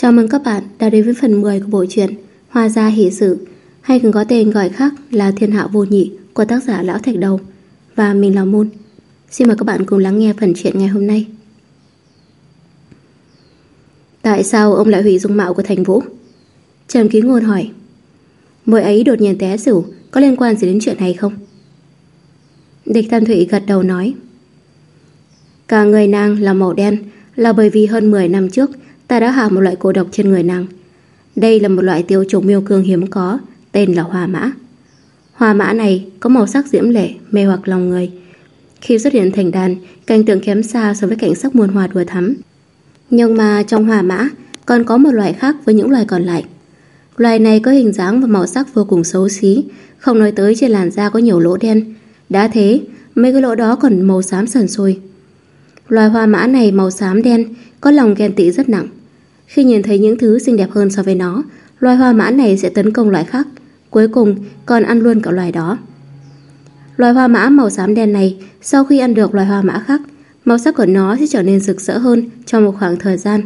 Chào mừng các bạn đã đến với phần 10 của bộ truyện Hoa gia hỷ sự hay còn có tên gọi khác là Thiên hạ vô nhị của tác giả Lão Thạch Đầu và mình là Môn. Xin mời các bạn cùng lắng nghe phần truyện ngày hôm nay. Tại sao ông lại hủy dung mạo của Thành Vũ? Trầm Ký Ngôn hỏi. Mỗi ấy đột nhiên té xỉu, có liên quan gì đến chuyện này không? Địch Tam Thụy gật đầu nói. Cả người nàng là màu đen là bởi vì hơn 10 năm trước ta đã hạ một loại cổ độc trên người nàng. Đây là một loại tiêu trùng miêu cương hiếm có, tên là hoa mã. Hoa mã này có màu sắc diễm lệ, mê hoặc lòng người. Khi xuất hiện thành đàn, cảnh tượng kém xa so với cảnh sắc muôn hoa đùa thắm. Nhưng mà trong hoa mã còn có một loại khác với những loài còn lại. Loài này có hình dáng và màu sắc vô cùng xấu xí, không nói tới trên làn da có nhiều lỗ đen. Đã thế, mấy cái lỗ đó còn màu xám sần sùi. Loài hoa mã này màu xám đen, có lòng ghen tị rất nặng. Khi nhìn thấy những thứ xinh đẹp hơn so với nó, loài hoa mã này sẽ tấn công loài khác, cuối cùng còn ăn luôn cả loài đó. Loài hoa mã màu xám đen này, sau khi ăn được loài hoa mã khác, màu sắc của nó sẽ trở nên rực rỡ hơn trong một khoảng thời gian.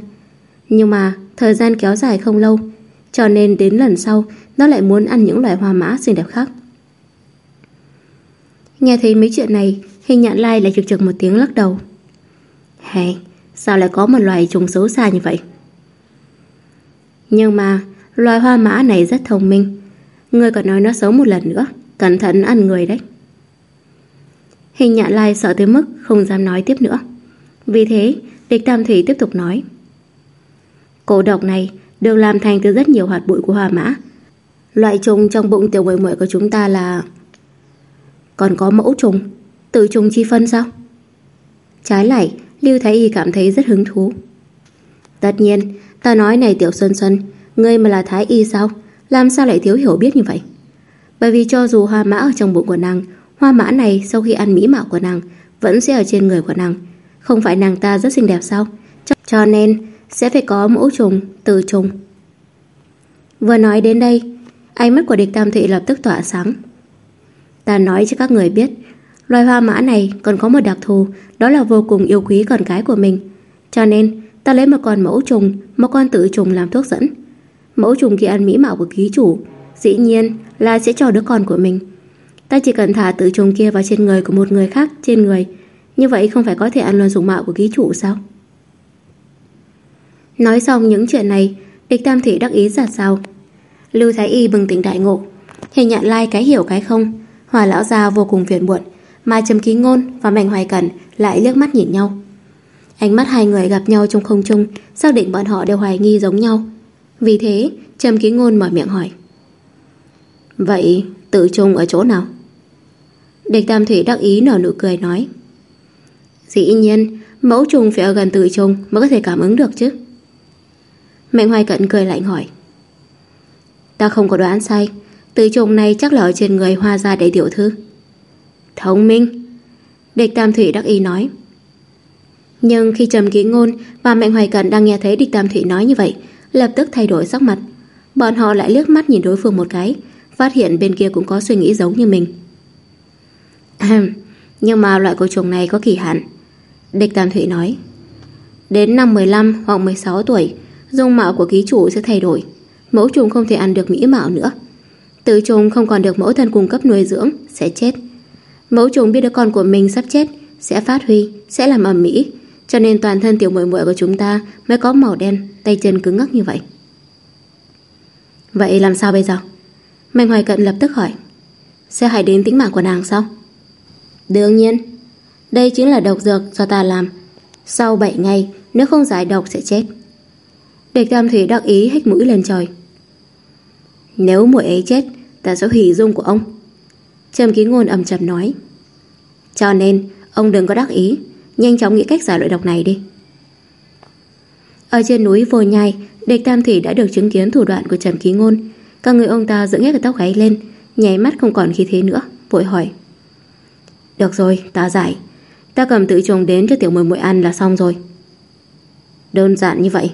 Nhưng mà thời gian kéo dài không lâu, cho nên đến lần sau nó lại muốn ăn những loài hoa mã xinh đẹp khác. Nghe thấy mấy chuyện này, hình nhạn lai lại trực trực một tiếng lắc đầu. Hay, sao lại có một loài trùng xấu xa như vậy? Nhưng mà loài hoa mã này rất thông minh. Người còn nói nó xấu một lần nữa, cẩn thận ăn người đấy. Hình nhạn lai sợ tới mức không dám nói tiếp nữa. Vì thế, địch tam thủy tiếp tục nói. Cổ độc này được làm thành từ rất nhiều hạt bụi của hoa mã. Loại trùng trong bụng tiểu muội muội của chúng ta là... Còn có mẫu trùng, tự trùng chi phân sao? Trái lại, Lưu Thái Y cảm thấy rất hứng thú. Tất nhiên, ta nói này Tiểu Xuân Xuân, ngươi mà là Thái Y sao? Làm sao lại thiếu hiểu biết như vậy? Bởi vì cho dù hoa mã ở trong bụng của nàng, hoa mã này sau khi ăn mỹ mạo của nàng vẫn sẽ ở trên người của nàng. Không phải nàng ta rất xinh đẹp sao? Cho, cho nên sẽ phải có mẫu trùng, từ trùng. Vừa nói đến đây, ánh mắt của địch tam thị lập tức tỏa sáng. Ta nói cho các người biết, loài hoa mã này còn có một đặc thù, đó là vô cùng yêu quý con cái của mình. Cho nên, ta lấy một con mẫu trùng, một con tự trùng làm thuốc dẫn. Mẫu trùng kia ăn mỹ mạo của ký chủ, dĩ nhiên là sẽ cho đứa con của mình. Ta chỉ cần thả tự trùng kia vào trên người của một người khác trên người, như vậy không phải có thể ăn luôn dùng mạo của ký chủ sao? Nói xong những chuyện này, địch tam Thủy đắc ý giả sao. Lưu Thái Y bừng tỉnh đại ngộ, hình nhận lai cái hiểu cái không, hòa lão gia vô cùng phiền muộn, mà Trầm Ký Ngôn và Mạnh Hoài Cẩn lại liếc mắt nhìn nhau. Ánh mắt hai người gặp nhau trong không trung, xác định bọn họ đều hoài nghi giống nhau. Vì thế, Trầm Ký Ngôn mở miệng hỏi. Vậy tự trùng ở chỗ nào? Địch Tam Thủy đắc ý nở nụ cười nói. Dĩ nhiên, mẫu trùng phải ở gần tự trùng mới có thể cảm ứng được chứ. Mạnh Hoài Cận cười lạnh hỏi. Ta không có đoán sai, tự trùng này chắc là ở trên người hoa gia đại tiểu thư. Thông minh Địch Tam Thủy đắc ý nói nhưng khi Trầm Ký Ngôn Và Mạnh Hoài Cận đang nghe thấy Địch Tam Thủy nói như vậy Lập tức thay đổi sắc mặt. Bọn họ lại liếc mắt nhìn đối phương một cái Phát hiện bên kia cũng có suy nghĩ giống như mình. Nhưng mà loại cổ trùng này có kỳ hạn. Địch Tam Thủy nói Đến năm 15 hoặc 16 tuổi Dung mạo của ký chủ sẽ thay đổi. Mẫu trùng không thể ăn được mỹ mạo nữa. Tự trùng không còn được mẫu thân cung cấp nuôi dưỡng Sẽ chết. Mẫu trùng biết đứa con của mình sắp chết Sẽ phát huy, sẽ làm ẩm mỹ. Cho nên toàn thân tiểu muội muội của chúng ta Mới có màu đen, tay chân cứng ngắc như vậy. Vậy làm sao bây giờ? Mạnh Hoài Cận lập tức hỏi. Sẽ hại đến tính mạng của nàng sao? Đương nhiên. Đây chính là độc dược do ta làm. Sau 7 ngày Nếu không giải độc sẽ chết. Địch Tam Thủy đắc ý hít mũi lên trời. Nếu muội ấy chết Ta sẽ hủy dung của ông. Trầm ký ngôn ầm trầm nói. Cho nên ông đừng có đắc ý. Nhanh chóng nghĩ cách giải loại độc này đi. Ở trên núi vô nhai Địch Tam Thủy đã được chứng kiến thủ đoạn của Trầm Ký Ngôn. Các người ông ta dựng hết cái tóc gáy lên Nháy mắt không còn khí thế nữa Vội hỏi. Được rồi ta giải. Ta cầm tự trùng đến cho tiểu mười muội ăn là xong rồi. Đơn giản như vậy.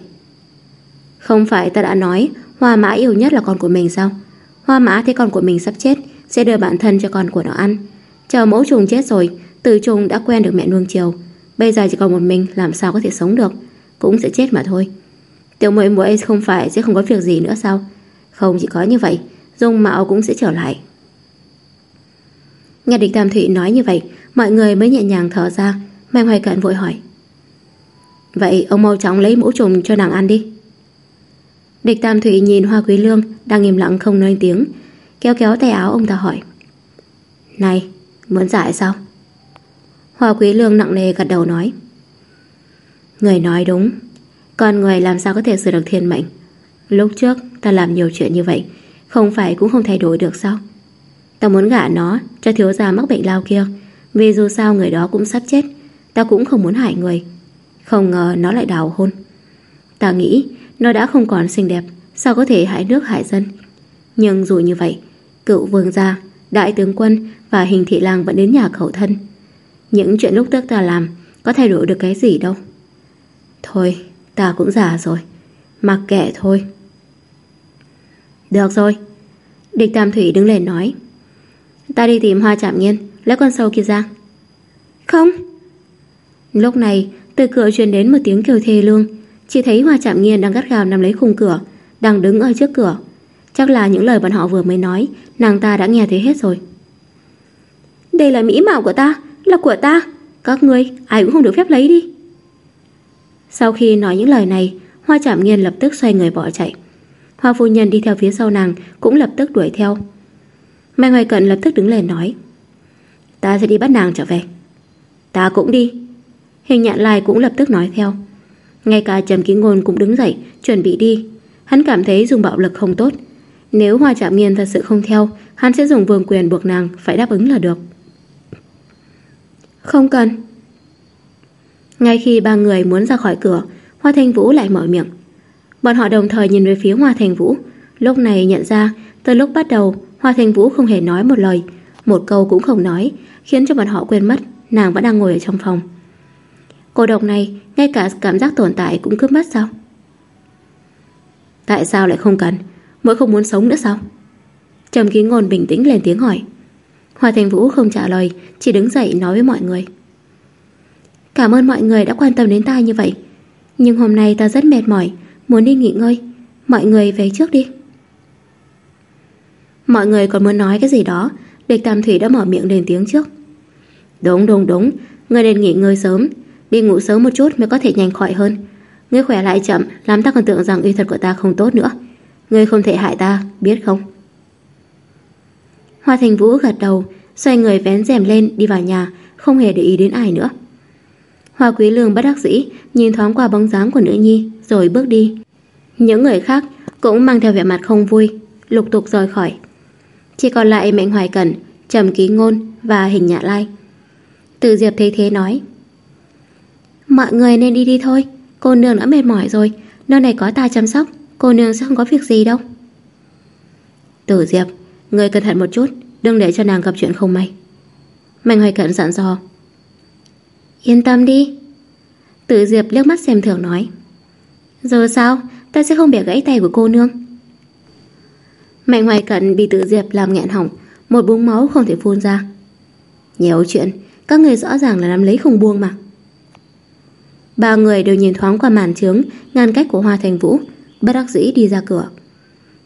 Không phải ta đã nói Hoa mã yêu nhất là con của mình sao? Hoa mã thấy con của mình sắp chết sẽ đưa bản thân cho con của nó ăn. Chờ mẫu trùng chết rồi, từ trùng đã quen được mẹ nuông chiều. Bây giờ chỉ còn một mình làm sao có thể sống được. Cũng sẽ chết mà thôi. Tiểu muội muội không phải sẽ không có việc gì nữa sao? Không chỉ có như vậy, dung mạo cũng sẽ trở lại. Nghe địch Tam Thụy nói như vậy, mọi người mới nhẹ nhàng thở ra, Mai Hoài Cận vội hỏi. Vậy ông mau chóng lấy mũ trùng cho nàng ăn đi. Địch Tam Thụy nhìn Hoa Quý Lương đang im lặng không nói tiếng, kéo kéo tay áo ông ta hỏi. Này, muốn giải sao? Hoa Quý Lương nặng nề gật đầu nói. Người nói đúng, con người làm sao có thể sửa được thiên mệnh. Lúc trước ta làm nhiều chuyện như vậy, không phải cũng không thay đổi được sao? Ta muốn gả nó cho thiếu gia mắc bệnh lao kia, vì dù sao người đó cũng sắp chết, ta cũng không muốn hại người. Không ngờ nó lại đào hôn. Ta nghĩ nó đã không còn xinh đẹp, sao có thể hại nước hại dân. Nhưng dù như vậy, cựu vương gia, đại tướng quân và hình thị lang vẫn đến nhà khẩu thân. Những chuyện lúc trước ta làm có thay đổi được cái gì đâu. Thôi, ta cũng già rồi. Mặc kệ thôi. Được rồi. Địch Tam Thủy đứng lên nói. Ta đi tìm hoa chạm nghiên, lấy con sâu kia ra. Không. Lúc này, từ cửa truyền đến một tiếng kêu thê lương. Chỉ thấy hoa chạm nghiên đang gắt gào nằm lấy khung cửa, đang đứng ở trước cửa. Chắc là những lời bọn họ vừa mới nói, nàng ta đã nghe thấy hết rồi. Đây là mỹ mạo của ta, là của ta. Các ngươi, ai cũng không được phép lấy đi. Sau khi nói những lời này, Hoa Chạm Nghiên lập tức xoay người bỏ chạy. Hoa phu nhân đi theo phía sau nàng cũng lập tức đuổi theo. Mai Hoài Cận lập tức đứng lên nói Ta sẽ đi bắt nàng trở về. Ta cũng đi. Hình nhạn lai cũng lập tức nói theo. Ngay cả Trầm Ký Ngôn cũng đứng dậy, chuẩn bị đi. Hắn cảm thấy dùng bạo lực không tốt. Nếu Hoa Trạm Nghiên thật sự không theo, hắn sẽ dùng vương quyền buộc nàng phải đáp ứng là được. Không cần. Ngay khi ba người muốn ra khỏi cửa, Hoa Thanh Vũ lại mở miệng. Bọn họ đồng thời nhìn về phía Hoa Thanh Vũ. Lúc này nhận ra, từ lúc bắt đầu, Hoa Thanh Vũ không hề nói một lời, một câu cũng không nói, khiến cho bọn họ quên mất nàng vẫn đang ngồi ở trong phòng. Cô độc này, ngay cả cảm giác tồn tại cũng cướp mất sao? Tại sao lại không cần? Mỗi không muốn sống nữa sao? Trầm ký ngôn bình tĩnh lên tiếng hỏi. Hoa Thanh Vũ không trả lời, chỉ đứng dậy nói với mọi người. Cảm ơn mọi người đã quan tâm đến ta như vậy. Nhưng hôm nay ta rất mệt mỏi, muốn đi nghỉ ngơi. Mọi người về trước đi. Mọi người còn muốn nói cái gì đó, địch Tam Thủy đã mở miệng lên tiếng trước. Đúng đúng đúng, ngươi nên nghỉ ngơi sớm, đi ngủ sớm một chút mới có thể nhanh khỏi hơn. Ngươi khỏe lại chậm, làm ta còn tưởng rằng uy thuật của ta không tốt nữa. Ngươi không thể hại ta, biết không? Hoa Thành Vũ gật đầu, xoay người vén rèm lên đi vào nhà, không hề để ý đến ai nữa. Hoa Quý Lương bất đắc dĩ nhìn thoáng qua bóng dáng của nữ nhi rồi bước đi. Những người khác cũng mang theo vẻ mặt không vui, lục tục rời khỏi. Chỉ còn lại Mệnh Hoài Cẩn, Trầm Ký Ngôn và Hình Nhạ Lai. Từ Diệp thấy thế nói Mọi người nên đi đi thôi Cô nương đã mệt mỏi rồi Nơi này có ta chăm sóc Cô nương sẽ không có việc gì đâu Tử Diệp Người cẩn thận một chút, Đừng để cho nàng gặp chuyện không may. Mạnh Hoài Cận dặn dò. Yên tâm đi. Tử Diệp liếc mắt xem thường nói. Giờ sao? Ta sẽ không bẻ gãy tay của cô nương. Mạnh Hoài Cận bị Tử Diệp làm nghẹn hỏng Một búng máu không thể phun ra. Nhiều chuyện, Các người rõ ràng là nắm lấy không buông mà. Ba người đều nhìn thoáng qua màn trướng, Ngăn cách của Hoa Thành Vũ, Bất đắc dĩ đi ra cửa.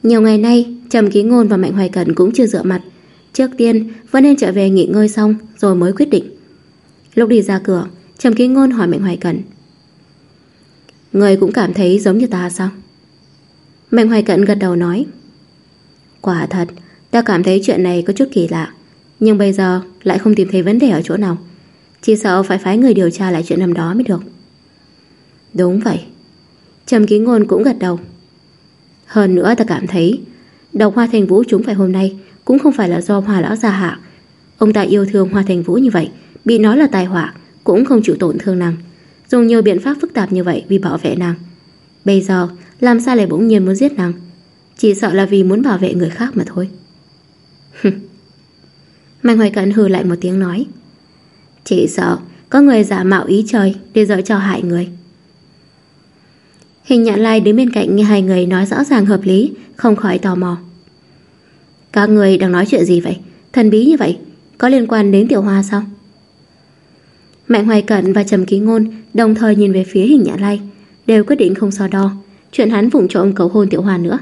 Nhiều ngày nay, Trầm Ký Ngôn và Mạnh Hoài Cận cũng chưa rửa mặt. Trước tiên vẫn nên trở về nghỉ ngơi xong Rồi mới quyết định. Lúc đi ra cửa, Trầm Ký Ngôn hỏi Mạnh Hoài Cận Người cũng cảm thấy giống như ta sao? Mạnh Hoài Cận gật đầu nói. Quả thật, Ta cảm thấy chuyện này có chút kỳ lạ, Nhưng bây giờ lại không tìm thấy vấn đề ở chỗ nào. Chỉ sợ phải phái người điều tra lại chuyện năm đó mới được. Đúng vậy. Trầm ký ngôn cũng gật đầu. Hơn nữa ta cảm thấy Độc hoa thành vũ chúng phải hôm nay Cũng không phải là do hoa lão gia hạ. Ông ta yêu thương hoa thành vũ như vậy, Bị nói là tai họa, Cũng không chịu tổn thương nàng. Dùng nhiều biện pháp phức tạp như vậy vì bảo vệ nàng. Bây giờ, làm sao lại bỗng nhiên muốn giết nàng? Chỉ sợ là vì muốn bảo vệ người khác mà thôi. Mạnh Hoài Cận hừ lại một tiếng nói, Chỉ sợ Có người giả mạo ý trời Để dỡ cho hại người. Hình nhạn lai đứng bên cạnh nghe hai người nói rõ ràng hợp lý Không khỏi tò mò Các người đang nói chuyện gì vậy Thần bí như vậy Có liên quan đến tiểu hoa sao Mạnh Hoài Cận và Trầm Ký Ngôn Đồng thời nhìn về phía hình nhạn lai Đều quyết định không so đo chuyện hắn vụng trộm cầu hôn Tiểu Hoa nữa.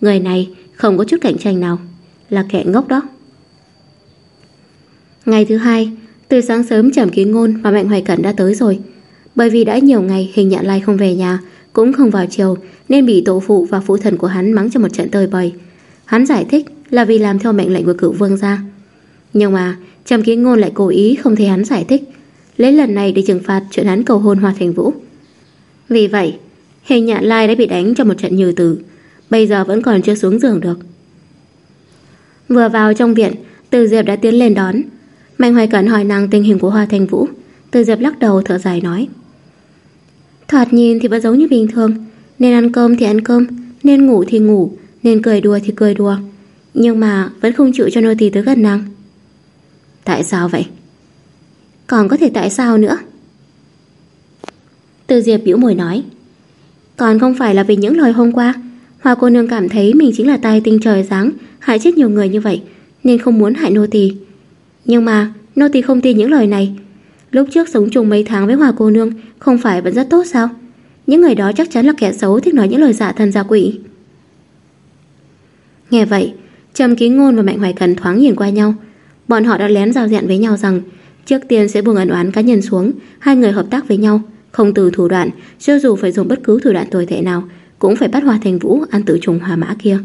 Người này không có chút cạnh tranh nào, là kẻ ngốc đó. Ngày thứ hai, từ sáng sớm Trầm Ký Ngôn và Mạnh Hoài Cẩn đã tới rồi. Bởi vì đã nhiều ngày hình Nhạn lai không về nhà, cũng không vào chiều, nên bị tổ phụ và phụ thần của hắn mắng cho một trận tơi bời. Hắn giải thích là vì làm theo mệnh lệnh của cựu vương gia. Nhưng mà Trầm kiến Ngôn lại cố ý không thấy hắn giải thích, lấy lần này để trừng phạt chuyện hắn cầu hôn Hoa Thành Vũ. Vì vậy, hình nhạn lai đã bị đánh cho một trận như tử, bây giờ vẫn còn chưa xuống giường được. Vừa vào trong viện, Từ Diệp đã tiến lên đón. Mạnh Hoài Cẩn hỏi nàng tình hình của Hoa Thành Vũ. Từ Diệp lắc đầu thở dài nói. Thoạt nhìn thì vẫn giống như bình thường, nên ăn cơm thì ăn cơm, nên ngủ thì ngủ, nên cười đùa thì cười đùa. Nhưng mà vẫn không chịu cho nô tỳ tới gần nàng. Tại sao vậy? Còn có thể tại sao nữa? Từ Diệp bĩu môi nói. Còn không phải là vì những lời hôm qua, Hoa cô nương cảm thấy mình chính là tai tinh trời giáng, hại chết nhiều người như vậy, nên không muốn hại nô tỳ. Nhưng mà nô tỳ không tin những lời này. Lúc trước sống chung mấy tháng với hòa cô nương không phải vẫn rất tốt sao? Những người đó chắc chắn là kẻ xấu thích nói những lời giả thần giả quỷ. Nghe vậy, Trầm Ký Ngôn và Mạnh Hoài Cần thoáng nhìn qua nhau. Bọn họ đã lén giao diện với nhau rằng trước tiên sẽ buông ẩn oán cá nhân xuống, hai người hợp tác với nhau, không từ thủ đoạn, cho dù phải dùng bất cứ thủ đoạn tồi tệ nào, cũng phải bắt hòa Thành Vũ ăn tự trùng hòa mã kia.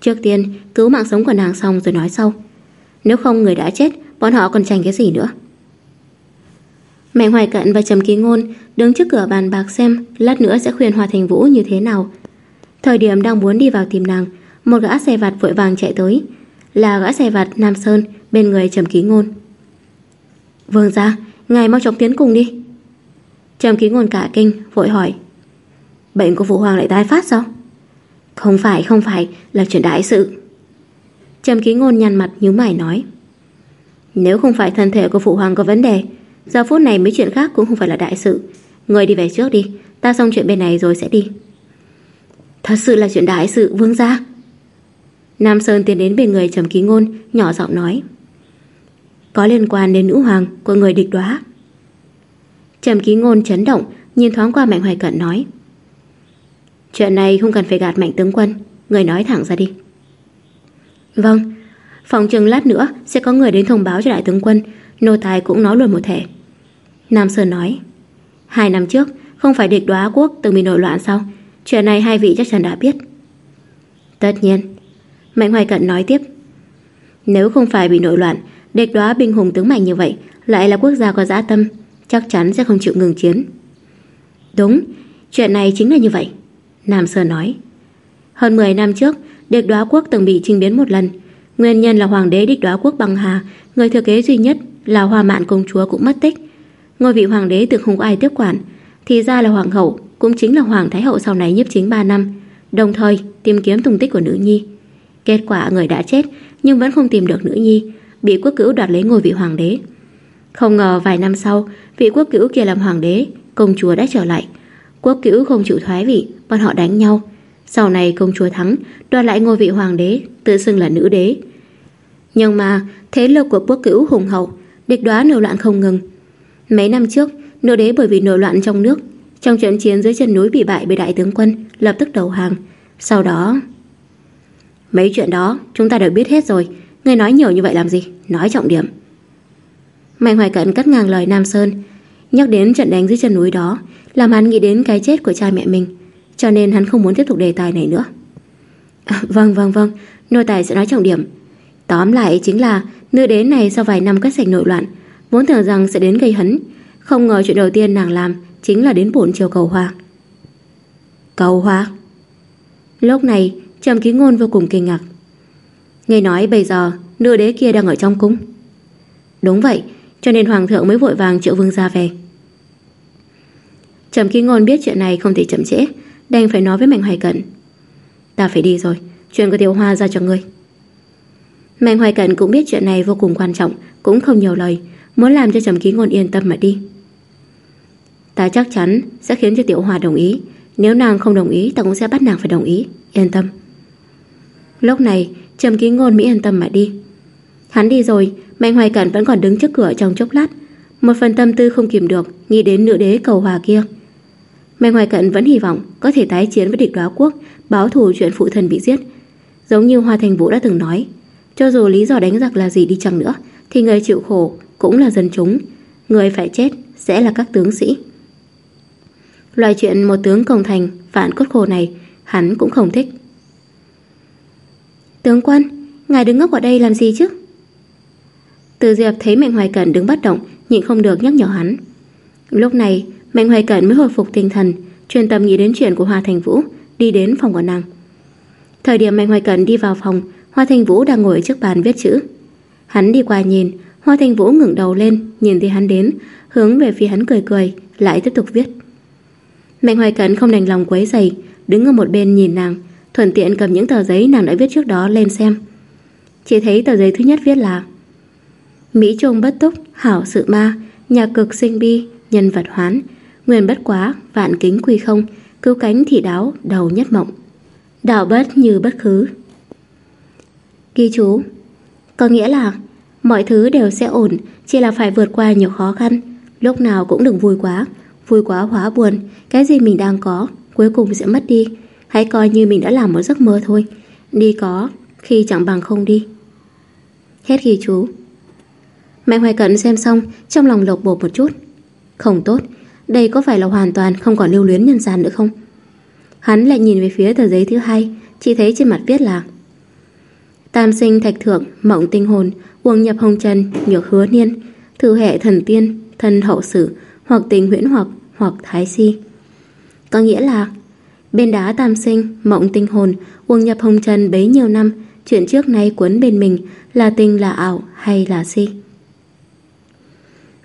Trước tiên, cứu mạng sống của nàng xong rồi nói sau. Nếu không người đã chết, bọn họ còn tranh cái gì nữa. Mạnh Hoài Cận và Trầm Ký Ngôn đứng trước cửa bàn bạc xem lát nữa sẽ khuyên hòa Thành Vũ như thế nào. Thời điểm đang muốn đi vào tìm nàng, một gã xe vặt vội vàng chạy tới. Là gã xe vặt Nam Sơn bên người Trầm Ký Ngôn. Vương gia, ngài mau chóng tiến cùng đi. Trầm Ký Ngôn cả kinh, vội hỏi. Bệnh của Phụ Hoàng lại tái phát sao? Không phải, không phải, là chuyện đại sự. Trầm Ký Ngôn nhăn mặt nhíu mày nói. Nếu không phải thân thể của Phụ Hoàng có vấn đề, giờ phút này mấy chuyện khác cũng không phải là đại sự. Người đi về trước đi, ta xong chuyện bên này rồi sẽ đi. Thật sự là chuyện đại sự, vương gia. Nam Sơn tiến đến bên người Trầm Ký Ngôn, nhỏ giọng nói. Có liên quan đến nữ hoàng của người địch đoá. Trầm Ký Ngôn chấn động, nhìn thoáng qua Mạnh Hoài Cận nói. Chuyện này không cần phải gạt Mạnh tướng quân, người nói thẳng ra đi. Vâng, phòng trường lát nữa sẽ có người đến thông báo cho đại tướng quân, nô tài cũng nói luôn một thể. Nam Sơn nói, hai năm trước không phải địch đoá quốc từng bị nội loạn sao? Chuyện này hai vị chắc chắn đã biết. Tất nhiên, Mạnh Hoài Cận nói tiếp. Nếu không phải bị nội loạn, địch đoá binh hùng tướng mạnh như vậy, lại là quốc gia có dã tâm, chắc chắn sẽ không chịu ngừng chiến. Đúng, chuyện này chính là như vậy. Nam Sơn nói. Hơn 10 năm trước, địch đoá quốc từng bị trình biến một lần. Nguyên nhân là hoàng đế địch đoá quốc bằng hà, người thừa kế duy nhất là hoa mạn công chúa cũng mất tích. Ngôi vị hoàng đế từng không có ai tiếp quản, thì ra là hoàng hậu, cũng chính là hoàng thái hậu sau này nhiếp chính 3 năm, đồng thời tìm kiếm tung tích của nữ nhi. Kết quả người đã chết nhưng vẫn không tìm được nữ nhi, bị quốc cữu đoạt lấy ngôi vị hoàng đế. Không ngờ vài năm sau, vị quốc cữu kia làm hoàng đế, công chúa đã trở lại. Quốc cữu không chịu thoái vị, bọn họ đánh nhau. Sau này công chúa thắng, đoạt lại ngôi vị hoàng đế, tự xưng là nữ đế. Nhưng mà thế lực của quốc cữu hùng hậu, địch đoá nổi loạn không ngừng. Mấy năm trước, nô đế bởi vì nổi loạn trong nước, trong trận chiến dưới chân núi bị bại bởi đại tướng quân, lập tức đầu hàng. Sau đó... Mấy chuyện đó chúng ta đều biết hết rồi, người nói nhiều như vậy làm gì, nói trọng điểm. Mạnh Hoài Cận cắt ngang lời Nam Sơn, nhắc đến trận đánh dưới chân núi đó, làm hắn nghĩ đến cái chết của cha mẹ mình, cho nên hắn không muốn tiếp tục đề tài này nữa. À, vâng vâng vâng, nô tài sẽ nói trọng điểm. Tóm lại chính là nữ đế này sau vài năm cắt sạch nội loạn, vốn tưởng rằng sẽ đến gây hấn, không ngờ chuyện đầu tiên nàng làm chính là đến bổn chiều cầu hoa. Cầu hoa? Lúc này, Trầm Ký Ngôn vô cùng kinh ngạc. Nghe nói bây giờ nữ đế kia đang ở trong cung. Đúng vậy, cho nên hoàng thượng mới vội vàng triệu vương gia về. Trầm Ký Ngôn biết chuyện này không thể chậm trễ, đành phải nói với Mạnh Hoài Cận. Ta phải đi rồi, chuyện của Tiểu Hoa ra cho ngươi. Mạnh Hoài Cận cũng biết chuyện này vô cùng quan trọng, cũng không nhiều lời, muốn làm cho Trầm Ký Ngôn yên tâm mà đi. Ta chắc chắn sẽ khiến cho Tiểu Hoa đồng ý, nếu nàng không đồng ý ta cũng sẽ bắt nàng phải đồng ý, yên tâm. Lúc này, Trầm Ký Ngôn mới yên tâm mà đi. Hắn đi rồi, Mạnh Hoài Cẩn vẫn còn đứng trước cửa trong chốc lát, một phần tâm tư không kìm được nghĩ đến nữ đế cầu hòa kia. Mạnh Hoài Cận vẫn hy vọng có thể tái chiến với địch đoá quốc, báo thù chuyện phụ thân bị giết. Giống như Hoa Thành Vũ đã từng nói, cho dù lý do đánh giặc là gì đi chăng nữa, thì người chịu khổ cũng là dân chúng. Người phải chết sẽ là các tướng sĩ. Loại chuyện một tướng công thành phản cốt khổ này hắn cũng không thích. Tướng quân, ngài đứng ngốc ở đây làm gì chứ? Từ Diệp thấy Mạnh Hoài Cẩn đứng bất động, nhịn không được nhắc nhở hắn. Lúc này, Mạnh Hoài Cẩn mới hồi phục tinh thần, chuyên tâm nghĩ đến chuyện của Hoa Thành Vũ, đi đến phòng của nàng. Thời điểm Mạnh Hoài Cẩn đi vào phòng, Hoa Thanh Vũ đang ngồi trước bàn viết chữ. Hắn đi qua nhìn, Hoa Thanh Vũ ngẩng đầu lên, nhìn thấy hắn đến, hướng về phía hắn cười cười, lại tiếp tục viết. Mạnh Hoài Cẩn không đành lòng quấy rầy, đứng ở một bên nhìn nàng, thuận tiện cầm những tờ giấy nàng đã viết trước đó lên xem. Chỉ thấy tờ giấy thứ nhất viết là Mỹ trung bất túc, hảo sự ma, nhà cực sinh bi, nhân vật hoán, nguyên bất quá, vạn kính quy không, cứu cánh thị đáo, đầu nhất mộng. Đạo bất như bất khứ. Ghi chú, có nghĩa là mọi thứ đều sẽ ổn, chỉ là phải vượt qua nhiều khó khăn, lúc nào cũng đừng vui quá, vui quá hóa buồn, cái gì mình đang có, cuối cùng sẽ mất đi. Hãy coi như mình đã làm một giấc mơ thôi, đi có, khi chẳng bằng không đi. Hết ghi chú. Mạnh Hoài Cận xem xong, trong lòng lộc bột một chút. Không tốt, đây có phải là hoàn toàn không còn lưu luyến nhân gian nữa không? Hắn lại nhìn về phía tờ giấy thứ hai, chỉ thấy trên mặt viết là Tam sinh thạch thượng, mộng tinh hồn, uông nhập hồng trần, nhược hứa niên, thử hệ thần tiên, thân hậu sử, hoặc tình huyễn hoặc, hoặc thái si. Có nghĩa là bên đá tam sinh, mộng tinh hồn, uông nhập hồng trần bấy nhiêu năm, chuyện trước nay cuốn bên mình là tình là ảo hay là si.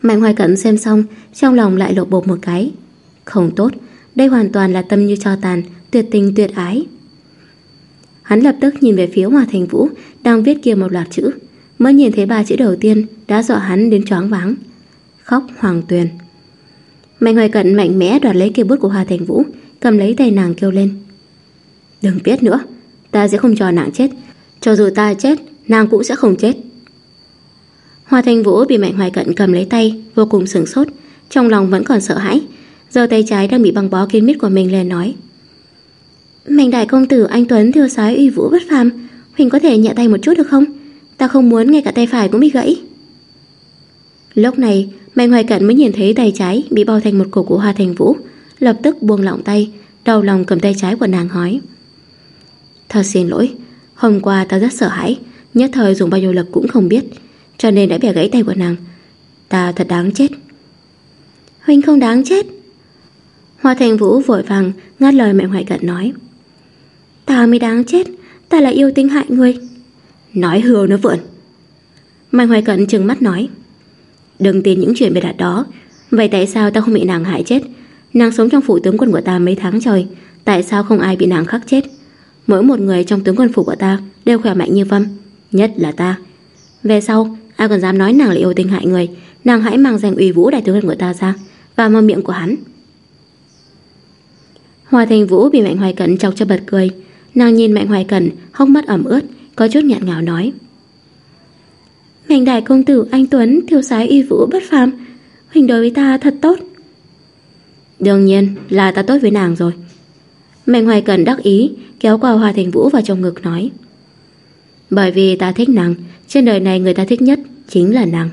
Mạnh Hoài Cận xem xong, trong lòng lại lộ bột một cái. Không tốt, đây hoàn toàn là tâm như cho tàn, tuyệt tình tuyệt ái. Hắn lập tức nhìn về phía Hòa Thành Vũ đang viết kia một loạt chữ. Mới nhìn thấy ba chữ đầu tiên đã dọa hắn đến choáng váng. Khóc Hoàng Tuyền. Mạnh Hoài Cận mạnh mẽ đoạt lấy cây bút của Hòa Thành Vũ, cầm lấy tay nàng kêu lên. Đừng viết nữa, ta sẽ không cho nàng chết. Cho dù ta chết, nàng cũng sẽ không chết. Hoa Thành Vũ bị Mạnh Hoài Cận cầm lấy tay, vô cùng sửng sốt, trong lòng vẫn còn sợ hãi. Giờ tay trái đang bị băng bó kín mít của mình lên nói. Mạnh đại công tử anh Tuấn thiêu sái uy vũ bất phàm, Huỳnh có thể nhẹ tay một chút được không? Ta không muốn ngay cả tay phải cũng bị gãy. Lúc này, Mạnh Hoài Cận mới nhìn thấy tay trái bị bao thành một cổ của Hoa Thành Vũ, lập tức buông lỏng tay, đau lòng cầm tay trái của nàng hỏi. Thật xin lỗi, hôm qua ta rất sợ hãi, nhất thời dùng bao nhiêu lực cũng không biết, cho nên đã bẻ gãy tay của nàng. Ta thật đáng chết. Huynh không đáng chết. Hoa Thành Vũ vội vàng ngắt lời mẹ Hoài Cận nói. Ta mới đáng chết, ta là yêu tinh hại người. Nói hừa nó vượn. Mai Hoài Cận trừng mắt nói. Đừng tin những chuyện bề đặt đó. Vậy tại sao ta không bị nàng hại chết? Nàng sống trong phủ tướng quân của ta mấy tháng trời. Tại sao không ai bị nàng khắc chết? Mỗi một người trong tướng quân phủ của ta đều khỏe mạnh như vâm. Nhất là ta. Về sau, Ai còn dám nói nàng là yêu tinh hại người Nàng hãy mang danh uy vũ đại tướng quân của ta ra Và mơ miệng của hắn Hòa Thành Vũ bị Mạnh Hoài Cẩn chọc cho bật cười Nàng nhìn Mạnh Hoài Cẩn, Hốc mắt ẩm ướt, Có chút nhạt ngào nói. Mạnh đại công tử, anh Tuấn Thiếu sái y vũ bất phàm. Huynh đối với ta thật tốt. Đương nhiên là ta tốt với nàng rồi. Mạnh Hoài Cẩn đắc ý, Kéo qua Hoa Thành Vũ vào trong ngực nói. Bởi vì ta thích nàng, trên đời này người ta thích nhất Chính là nàng.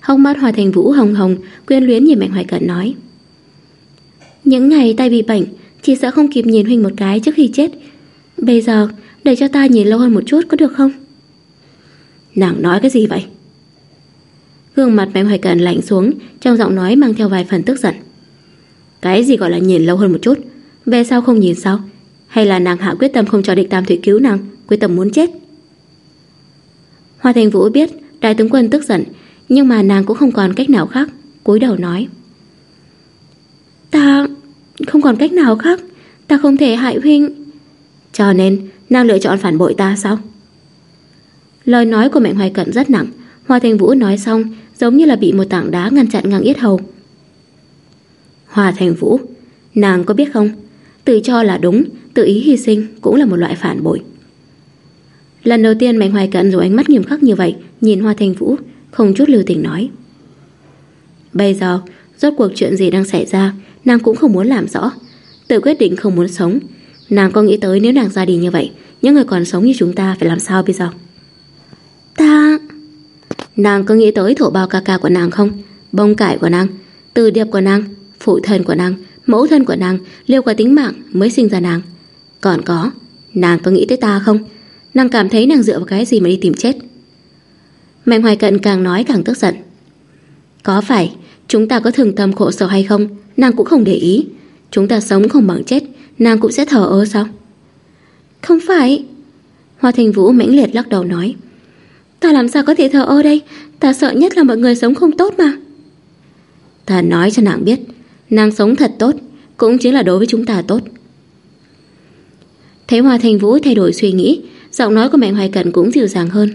Hông mắt Hoa Thành Vũ hồng hồng Quyên luyến nhìn Mạnh Hoài Cận nói. Những ngày tay bị bệnh Chị sợ không kịp nhìn Huynh một cái trước khi chết. Bây giờ để cho ta nhìn lâu hơn một chút có được không? Nàng nói cái gì vậy? Gương mặt Mạnh Hoài Cận lạnh xuống Trong giọng nói mang theo vài phần tức giận. Cái gì gọi là nhìn lâu hơn một chút? Về sao không nhìn sao? Hay là nàng hạ quyết tâm không cho địch tam thủy cứu nàng Quyết tâm muốn chết? Hoa Thành Vũ biết đại tướng quân tức giận, nhưng mà nàng cũng không còn cách nào khác, cúi đầu nói. Ta không còn cách nào khác, ta không thể hại huynh. Cho nên, nàng lựa chọn phản bội ta sao? Lời nói của mẹ Hoài Cận rất nặng, Hoa Thành Vũ nói xong giống như là bị một tảng đá ngăn chặn ngang yết hầu. Hoa Thành Vũ, nàng có biết không? Tự cho là đúng, tự ý hy sinh cũng là một loại phản bội. Lần đầu tiên Mạnh Hoài Cận dùng ánh mắt nghiêm khắc như vậy Nhìn Hoa Thành Vũ Không chút lưu tình nói Bây giờ rốt cuộc chuyện gì đang xảy ra nàng cũng không muốn làm rõ. Tự quyết định không muốn sống. Nàng có nghĩ tới nếu nàng ra đi như vậy, những người còn sống như chúng ta phải làm sao bây giờ? Ta... Nàng có nghĩ tới thổ bao ca ca của nàng không? Bông cải của nàng, từ điệp của nàng, phụ thân của nàng, mẫu thân của nàng, liêu qua tính mạng mới sinh ra nàng. Còn có, nàng có nghĩ tới ta không? Nàng cảm thấy nàng dựa vào cái gì mà đi tìm chết? Mạnh Hoài Cận càng nói càng tức giận. Có phải chúng ta có thường tâm khổ sở hay không, nàng cũng không để ý. Chúng ta sống không bằng chết, nàng cũng sẽ thở ơ sao? Không phải. Hoa Thành Vũ mãnh liệt lắc đầu nói. Ta làm sao có thể thở ơ đây, ta sợ nhất là mọi người sống không tốt mà. Ta nói cho nàng biết, nàng sống thật tốt, cũng chính là đối với chúng ta tốt. Thấy Hoa Thành Vũ thay đổi suy nghĩ, giọng nói của mẹ Hoài Cận cũng dịu dàng hơn.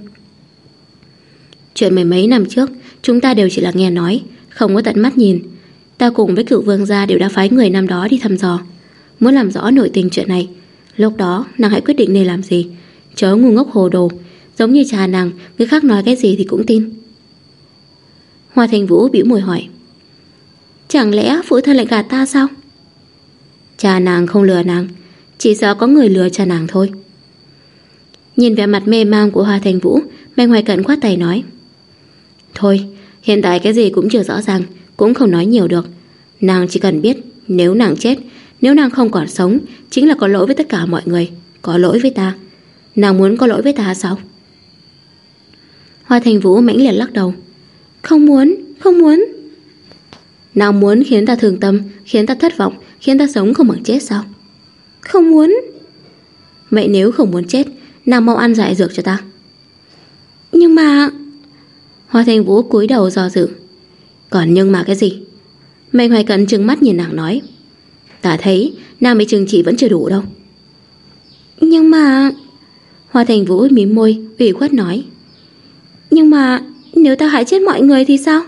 Chuyện mười mấy năm trước, chúng ta đều chỉ là nghe nói, không có tận mắt nhìn. Ta cùng với cựu vương gia đều đã phái người năm đó đi thăm dò. Muốn làm rõ nội tình chuyện này. Lúc đó, nàng hãy quyết định nên làm gì. Chớ ngu ngốc hồ đồ, giống như cha nàng, người khác nói cái gì thì cũng tin. Hoa Thành Vũ bĩu môi hỏi. Chẳng lẽ phụ thân lại gạt ta sao? Cha nàng không lừa nàng, chỉ sợ có người lừa cha nàng thôi. Nhìn vẻ mặt mê mang của Hoa Thành Vũ, Mạnh Hoài Cận khoát tay nói. Thôi, hiện tại cái gì cũng chưa rõ ràng, cũng không nói nhiều được. Nàng chỉ cần biết, nếu nàng chết, nếu nàng không còn sống, chính là có lỗi với tất cả mọi người, có lỗi với ta. Nàng muốn có lỗi với ta sao? Hoa Thành Vũ mãnh liệt lắc đầu. Không muốn, không muốn. Nàng muốn khiến ta thương tâm, khiến ta thất vọng, khiến ta sống không bằng chết sao? Không muốn. Vậy nếu không muốn chết, nàng mau ăn giải dược cho ta. Nhưng mà... Hoa thành Vũ cúi đầu do dự. Còn nhưng mà cái gì? Mạnh Hoài Cận trừng mắt nhìn nàng nói. Ta thấy nàng bị trừng trị vẫn chưa đủ đâu. Nhưng mà... Hoa Thành Vũ mím môi, ủy khuất nói. Nhưng mà nếu ta hại chết mọi người thì sao?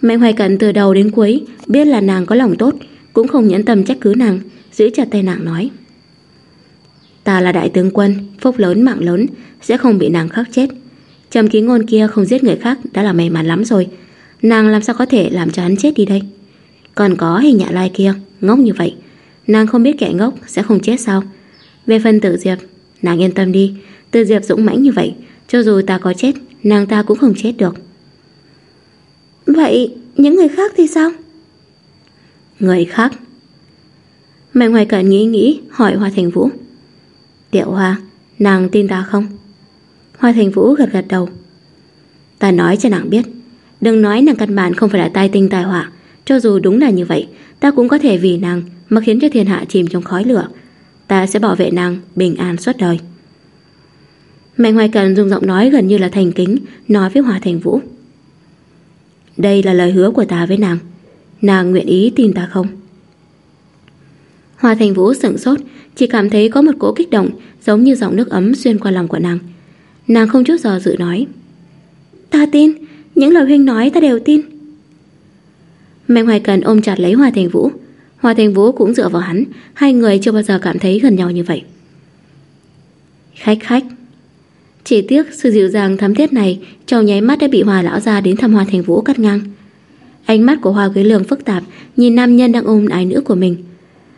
Mạnh Hoài Cận từ đầu đến cuối biết là nàng có lòng tốt, cũng không nhẫn tâm trách cứ nàng, giữ chặt tay nàng nói. Ta là đại tướng quân, phúc lớn mạng lớn, sẽ không bị nàng khắc chết. Trầm ký ngôn kia không giết người khác đã là may mắn lắm rồi. Nàng làm sao có thể làm cho hắn chết đi đây? Còn có hình nhạ lai kia, ngốc như vậy. Nàng không biết kẻ ngốc sẽ không chết sao? Về phần tự diệp, nàng yên tâm đi. Tự diệp dũng mãnh như vậy, cho dù ta có chết, nàng ta cũng không chết được. Vậy những người khác thì sao? Người khác? Mạnh Hoài Cận nghĩ nghĩ hỏi Hoa Thành Vũ. Tiểu Hoa, nàng tin ta không? Hoa Thành Vũ gật gật đầu. Ta nói cho nàng biết, đừng nói nàng căn bản không phải là tai tinh tai họa. Cho dù đúng là như vậy, ta cũng có thể vì nàng mà khiến cho thiên hạ chìm trong khói lửa. Ta sẽ bảo vệ nàng bình an suốt đời. Mạnh Hoài Cần dùng giọng nói gần như là thành kính nói với Hoa Thành Vũ. Đây là lời hứa của ta với nàng. Nàng nguyện ý tin ta không? Hoa Thành Vũ sửng sốt, chỉ cảm thấy có một cỗ kích động giống như dòng nước ấm xuyên qua lòng của nàng. Nàng không chút do dự nói. Ta tin, những lời huynh nói ta đều tin. Mạnh Hoài Cần ôm chặt lấy Hoa Thành Vũ. Hoa Thành Vũ cũng dựa vào hắn, hai người chưa bao giờ cảm thấy gần nhau như vậy. Khách khách. Chỉ tiếc sự dịu dàng thắm thiết này trong nháy mắt đã bị Hòa lão ra đến thăm Hoa Thành Vũ cắt ngang. Ánh mắt của Hoa Quế Lương phức tạp, nhìn nam nhân đang ôm ái nữ của mình.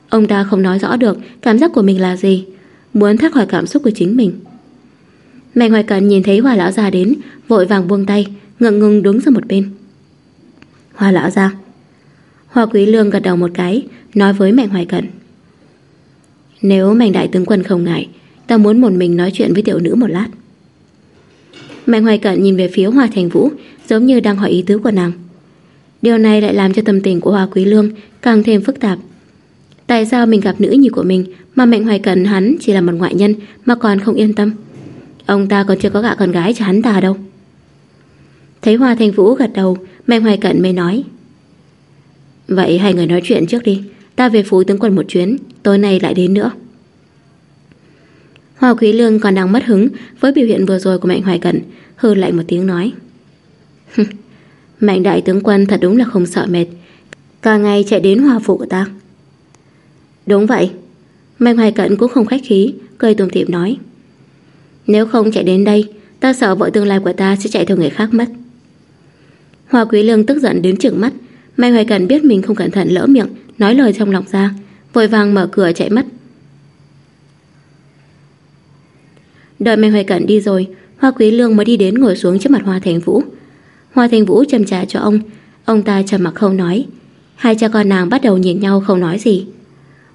Ông ta không nói rõ được cảm giác của mình là gì, muốn thoát khỏi cảm xúc của chính mình. Mẹ Hoài Cận nhìn thấy Hoa lão gia đến, vội vàng buông tay, ngượng ngùng đứng ra một bên. Hoa lão gia. Hoa Quý Lương gật đầu một cái, nói với mẹ Hoài Cận. Nếu Mạnh đại tướng quân không ngại, ta muốn một mình nói chuyện với tiểu nữ một lát. Mạnh Hoài Cận nhìn về phía Hoa Thành Vũ, giống như đang hỏi ý tứ của nàng. Điều này lại làm cho tâm tình của Hoa Quý Lương càng thêm phức tạp. Tại sao mình gặp nữ như của mình mà Mạnh Hoài Cận hắn chỉ là một ngoại nhân mà còn không yên tâm? Ông ta còn chưa có gạ con gái cho hắn ta đâu. Thấy Hoa thanh Vũ gật đầu, Mạnh Hoài Cận mới nói. Vậy hai người nói chuyện trước đi, ta về phủ tướng quân một chuyến, tối nay lại đến nữa. Hoa Quý Lương còn đang mất hứng với biểu hiện vừa rồi của Mạnh Hoài Cận, hư lạnh một tiếng nói. Mạnh đại tướng quân thật đúng là không sợ mệt, cả ngày chạy đến hòa phụ của ta. Đúng vậy, Mạnh Hoài Cận cũng không khách khí, cười tùm tiệm nói. Nếu không chạy đến đây, ta sợ vợ tương lai của ta sẽ chạy theo người khác mất. Hoa Quý Lương tức giận đến trừng mắt, Mai Hoài Cần biết mình không cẩn thận lỡ miệng Nói lời trong lòng ra Vội vàng mở cửa chạy mất. Đợi Mai Hoài Cẩn đi rồi Hoa Quý Lương mới đi đến ngồi xuống trước mặt Hoa Thành Vũ. Hoa Thành Vũ châm trà cho ông. Ông ta trầm mặc không nói. Hai cha con nàng bắt đầu nhìn nhau không nói gì.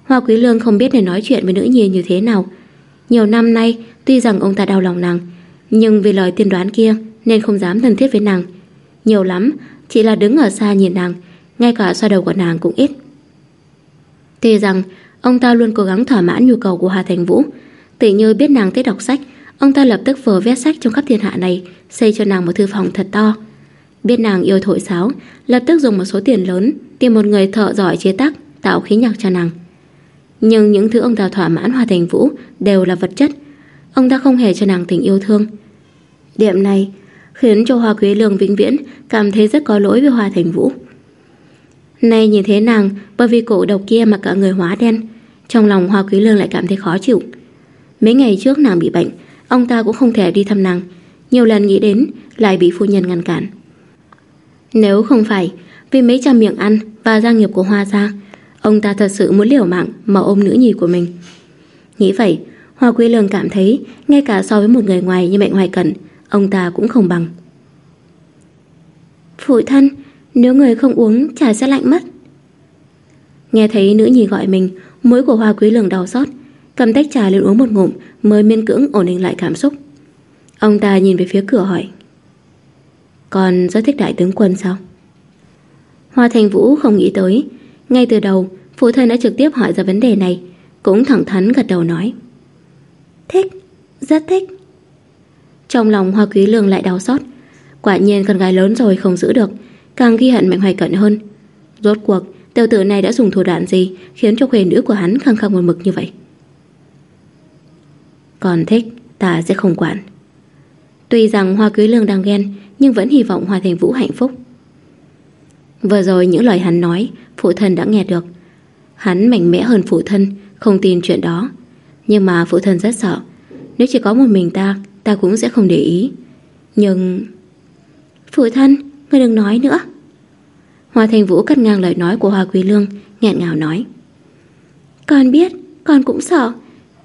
Hoa Quý Lương không biết nên nói chuyện với nữ nhi như thế nào. Nhiều năm nay Tuy rằng ông ta đau lòng nàng, Nhưng vì lời tiên đoán kia Nên không dám thân thiết với nàng. Nhiều lắm, Chỉ là đứng ở xa nhìn nàng, Ngay cả xoa đầu của nàng cũng ít. Tuy rằng, ông ta luôn cố gắng thỏa mãn nhu cầu của Hà Thành Vũ Tỷ như biết nàng thích đọc sách, Ông ta lập tức vừa viết sách trong khắp thiên hạ này, Xây cho nàng một thư phòng thật to. Biết nàng yêu thổi sáo, Lập tức dùng một số tiền lớn Tìm một người thợ giỏi chế tác, Tạo khí nhạc cho nàng. Nhưng những thứ ông ta thỏa mãn Hoa Thành Vũ Đều là vật chất Ông ta không hề cho nàng tình yêu thương. Điểm này khiến cho Hoa Quý Lương vĩnh viễn Cảm thấy rất có lỗi với Hoa Thành Vũ. Nay nhìn thấy nàng, Bởi vì cổ độc kia mà cả người hóa đen, Trong lòng Hoa Quý Lương lại cảm thấy khó chịu. Mấy ngày trước nàng bị bệnh, Ông ta cũng không thể đi thăm nàng. Nhiều lần nghĩ đến, lại bị phu nhân ngăn cản. Nếu không phải Vì mấy trăm miệng ăn và gia nghiệp của Hoa gia, Ông ta thật sự muốn liều mạng Mà ôm nữ nhi của mình. Nghĩ vậy Hoa Quý Lương cảm thấy, Ngay cả so với một người ngoài như Mạnh Hoài Cẩn, Ông ta cũng không bằng. Phụ thân, Nếu người không uống, trà sẽ lạnh mất. Nghe thấy nữ nhi gọi mình, Mũi của Hoa Quý Lương đau xót, Cầm tách trà lên uống một ngụm Mới miên cưỡng ổn định lại cảm xúc. Ông ta nhìn về phía cửa hỏi, Con rất thích đại tướng quân sao? Hoa Thành Vũ không nghĩ tới, Ngay từ đầu, Phụ thân đã trực tiếp hỏi ra vấn đề này, Cũng thẳng thắn gật đầu nói Thích, rất thích. Trong lòng Hoa Quý Lương lại đau xót. Quả nhiên con gái lớn rồi không giữ được Càng ghi hận Mạnh Hoài Cận hơn. Rốt cuộc tiểu tử này đã dùng thủ đoạn gì Khiến cho khuê nữ của hắn khăng khăng một mực như vậy? Còn thích Ta sẽ không quản. Tuy rằng Hoa Quý Lương đang ghen Nhưng vẫn hy vọng Hoa Thành Vũ hạnh phúc. Vừa rồi những lời hắn nói Phụ thân đã nghe được. Hắn mạnh mẽ hơn phụ thân Không tin chuyện đó. Nhưng mà phụ thân rất sợ. Nếu chỉ có một mình ta Ta cũng sẽ không để ý. Nhưng Phụ thân, ngươi đừng nói nữa. Hoa Thành Vũ cắt ngang lời nói của Hoa Quý Lương nghẹn ngào nói. Con biết, con cũng sợ.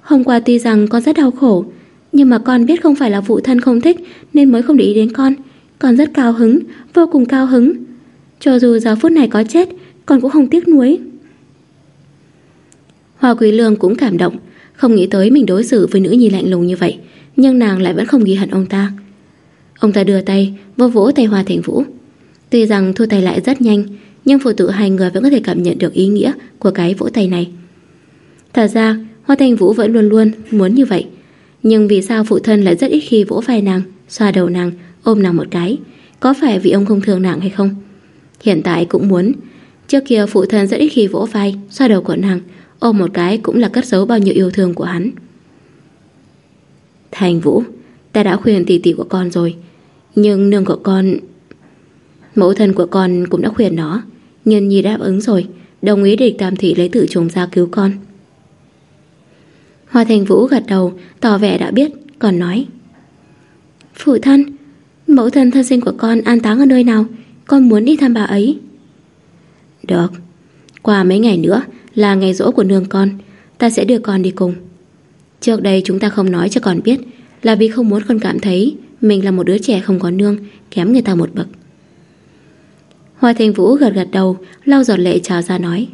Hôm qua tuy rằng con rất đau khổ Nhưng mà con biết không phải là phụ thân không thích Nên mới không để ý đến con. Con rất cao hứng, vô cùng cao hứng. Cho dù giờ phút này có chết Con cũng không tiếc nuối. Hoa Quý Lương cũng cảm động không nghĩ tới mình đối xử với nữ nhi lạnh lùng như vậy, Nhưng nàng lại vẫn không ghi hận ông ta. Ông ta đưa tay Vô vỗ tay Hoa Thành Vũ. Tuy rằng thua tay lại rất nhanh, Nhưng phụ tử hai người vẫn có thể cảm nhận được ý nghĩa Của cái vỗ tay này. Thật ra, Hoa Thành Vũ vẫn luôn luôn muốn như vậy, Nhưng vì sao phụ thân lại rất ít khi vỗ vai nàng, Xoa đầu nàng, Ôm nàng một cái? Có phải vì ông không thương nàng hay không? Hiện tại cũng muốn. Trước kia phụ thân rất ít khi vỗ vai, Xoa đầu của nàng Ôm một cái cũng là cất giấu bao nhiêu yêu thương của hắn. Thành Vũ, Ta đã khuyên tỷ tỷ của con rồi, Nhưng nương của con, Mẫu thân của con cũng đã khuyên nó Nhân nhi đáp ứng rồi, Đồng ý địch tam thị lấy tử trùng ra cứu con. Hoa Thành Vũ gật đầu, Tỏ vẻ đã biết, Còn nói, Phụ thân, Mẫu thân thân sinh của con an táng ở nơi nào? Con muốn đi thăm bà ấy. Được, Qua mấy ngày nữa là ngày rỗ của nương con, Ta sẽ đưa con đi cùng. Trước đây chúng ta không nói cho con biết Là vì không muốn con cảm thấy Mình là một đứa trẻ không có nương Kém người ta một bậc. Hoa Thành Vũ gật gật đầu, Lau giọt lệ chào ra nói,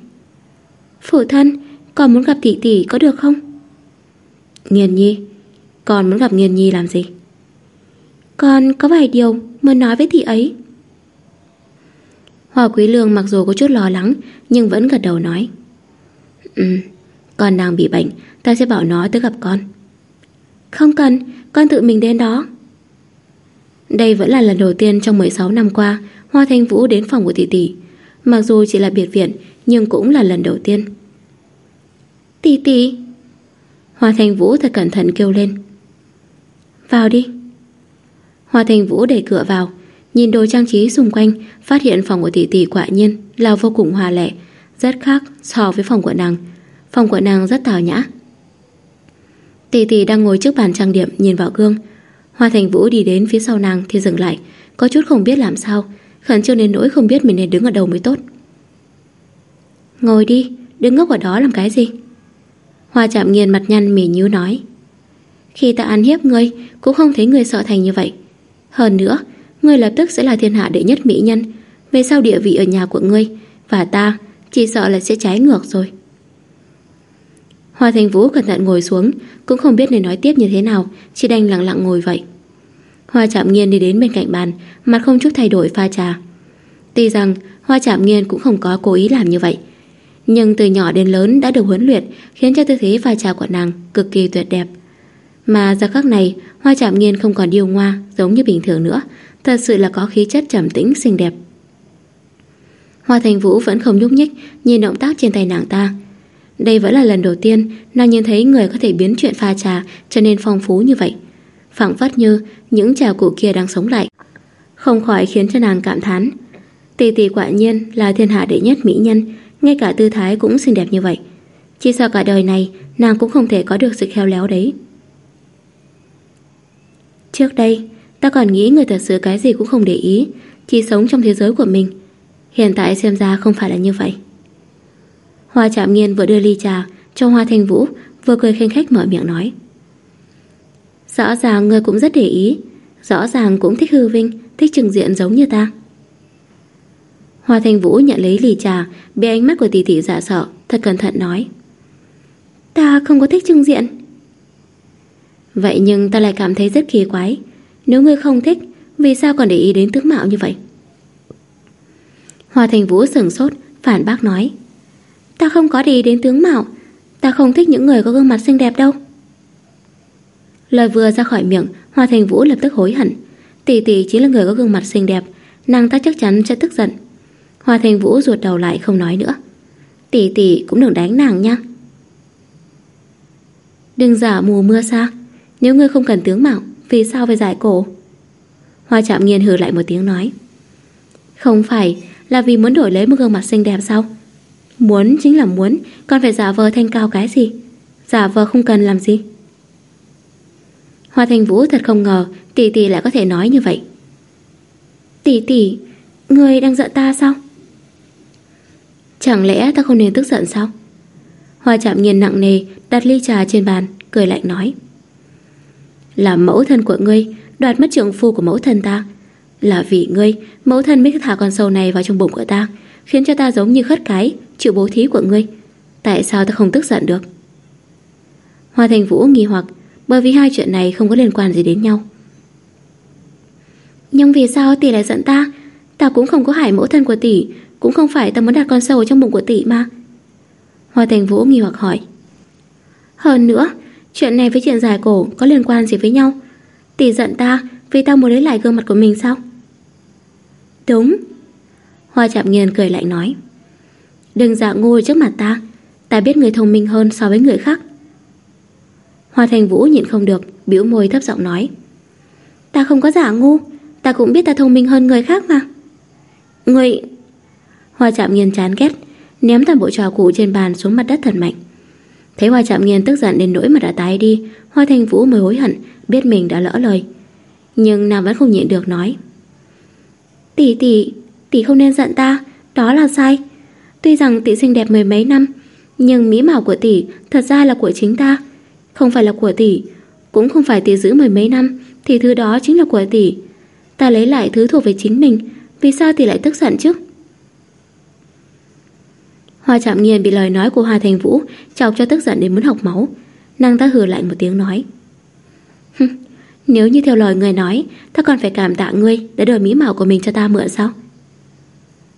Phụ thân, Con muốn gặp tỷ tỷ có được không? Nghiền nhi, Con muốn gặp Nghiền nhi làm gì? Con có vài điều Muốn nói với tỷ ấy. Hoa Quý Lương mặc dù có chút lo lắng, Nhưng vẫn gật đầu nói Ừ Con đang bị bệnh, Ta sẽ bảo nó tới gặp con. Không cần, Con tự mình đến đó. Đây vẫn là lần đầu tiên trong 16 năm qua, Hoa Thanh Vũ đến phòng của tỷ tỷ Mặc dù chỉ là biệt viện, Nhưng cũng là lần đầu tiên. Tỷ tỷ Hoa Thanh Vũ thật cẩn thận kêu lên. Vào đi. Hoa Thanh Vũ đẩy cửa vào, Nhìn đồ trang trí xung quanh, Phát hiện phòng của tỷ tỷ quả nhiên Là vô cùng hòa lệ rất khác so với phòng của nàng. Phòng của nàng rất tào nhã. Tỷ tỷ đang ngồi trước bàn trang điểm Nhìn vào gương. Hoa Thành Vũ đi đến phía sau nàng thì dừng lại Có chút không biết làm sao Khẩn trương đến nỗi không biết mình nên đứng ở đâu mới tốt. Ngồi đi, đứng ngốc ở đó làm cái gì? Hoa chạm nghiền mặt nhăn mỉ nhíu nói. Khi ta ăn hiếp ngươi Cũng không thấy ngươi sợ thành như vậy. Hơn nữa, ngươi lập tức sẽ là thiên hạ đệ nhất mỹ nhân. Về sau địa vị ở nhà của ngươi Và ta chỉ sợ là sẽ trái ngược rồi. Hoa Thành Vũ cẩn thận ngồi xuống, Cũng không biết nên nói tiếp như thế nào, Chỉ đành lặng lặng ngồi vậy. Hoa Trạm nghiên đi đến bên cạnh bàn, Mặt không chút thay đổi pha trà. Tuy rằng, Hoa Trạm nghiên cũng không có cố ý làm như vậy, Nhưng từ nhỏ đến lớn đã được huấn luyện, Khiến cho tư thế pha trà của nàng Cực kỳ tuyệt đẹp. Mà giờ khắc này, Hoa Trạm nghiên không còn điêu ngoa Giống như bình thường nữa, Thật sự là có khí chất trầm tĩnh, xinh đẹp. Hoa Thành Vũ vẫn không nhúc nhích, Nhìn động tác trên tay nàng ta. Đây vẫn là lần đầu tiên Nàng nhìn thấy người có thể biến chuyện pha trà Trở nên phong phú như vậy. Phảng phất như những trà cụ kia đang sống lại. Không khỏi khiến cho nàng cảm thán. Tỷ tỷ quả nhiên là thiên hạ đệ nhất mỹ nhân, Ngay cả tư thái cũng xinh đẹp như vậy. Chỉ sợ cả đời này, Nàng cũng không thể có được sự khéo léo đấy. Trước đây, Ta còn nghĩ người thật sự cái gì cũng không để ý, Chỉ sống trong thế giới của mình Hiện tại xem ra không phải là như vậy. Hoa chạm nghiên vừa đưa ly trà Cho Hoa Thanh Vũ, Vừa cười khanh khách mở miệng nói. Rõ ràng người cũng rất để ý, Rõ ràng cũng thích hư vinh, Thích trừng diện giống như ta. Hoa Thanh Vũ nhận lấy ly trà, Bị ánh mắt của tỷ tỷ giả sợ, Thật cẩn thận nói. Ta không có thích trưng diện. Vậy nhưng ta lại cảm thấy rất kỳ quái, Nếu ngươi không thích, Vì sao còn để ý đến tướng mạo như vậy? Hoa Thành Vũ sửng sốt, Phản bác nói. Ta không có đi đến tướng mạo. Ta không thích những người có gương mặt xinh đẹp đâu. Lời vừa ra khỏi miệng, Hoa Thành Vũ lập tức hối hận. Tỷ tỷ chỉ là người có gương mặt xinh đẹp, Nàng ta chắc chắn sẽ tức giận. Hoa Thành Vũ ruột đầu lại không nói nữa. Tỷ tỷ cũng đừng đánh nàng nha. Đừng giả mù mưa xa. Nếu ngươi không cần tướng mạo, Vì sao phải giải cổ? Hoa chạm nghiền hừ lại một tiếng nói. Không phải là vì muốn đổi lấy một gương mặt xinh đẹp sao? Muốn chính là muốn, Còn phải giả vờ thanh cao cái gì? Giả vờ không cần làm gì? Hoa Thanh Vũ thật không ngờ Tỷ tỷ lại có thể nói như vậy. Tỷ tỷ, Người đang giận ta sao? Chẳng lẽ ta không nên tức giận sao? Hoa chạm nghiền nặng nề, Đặt ly trà trên bàn, Cười lạnh nói. Là mẫu thân của ngươi, Đoạt mất trưởng phu của mẫu thân ta là vì ngươi, Mẫu thân mới thả con sâu này vào trong bụng của ta, Khiến cho ta giống như khất cái, Chịu bố thí của ngươi. Tại sao ta không tức giận được? Hoa Thành Vũ nghi hoặc, bởi vì hai chuyện này không có liên quan gì đến nhau. Nhưng vì sao tỷ lại giận ta? Ta cũng không có hại mẫu thân của tỷ, Cũng không phải ta muốn đặt con sâu trong bụng của tỷ mà. Hoa Thành Vũ nghi hoặc hỏi. Hơn nữa, Chuyện này với chuyện giải cổ có liên quan gì với nhau? Tỷ giận ta vì tao muốn lấy lại gương mặt của mình sao? Đúng. Hoa chạm nghiền cười lạnh nói. Đừng dạ ngu trước mặt ta. Ta biết người thông minh hơn so với người khác. Hoa Thành Vũ nhịn không được biểu môi thấp giọng nói. Ta không có giả ngu. Ta cũng biết ta thông minh hơn người khác mà. Người Hoa chạm nghiền chán ghét, Ném toàn bộ trò cũ trên bàn xuống mặt đất thật mạnh. Thấy Hoa chạm nghiền tức giận đến nỗi mà đã tái đi, Hoa Thành Vũ mới hối hận, Biết mình đã lỡ lời. Nhưng nàng vẫn không nhịn được nói. Tỷ tỷ Tỷ không nên giận ta, Đó là sai. Tuy rằng tỷ xinh đẹp mười mấy năm, Nhưng mỹ mạo của tỷ thật ra là của chính ta. Không phải là của tỷ, Cũng không phải tỷ giữ mười mấy năm, Thì thứ đó chính là của tỷ. Ta lấy lại thứ thuộc về chính mình, Vì sao tỷ lại tức giận chứ? Hoa chạm nghiền bị lời nói của Hoa Thành Vũ Chọc cho tức giận đến muốn học máu. Nàng ta hừ lại một tiếng nói. Nếu như theo lời người nói Ta còn phải cảm tạ ngươi Đã đưa mỹ mạo của mình cho ta mượn sao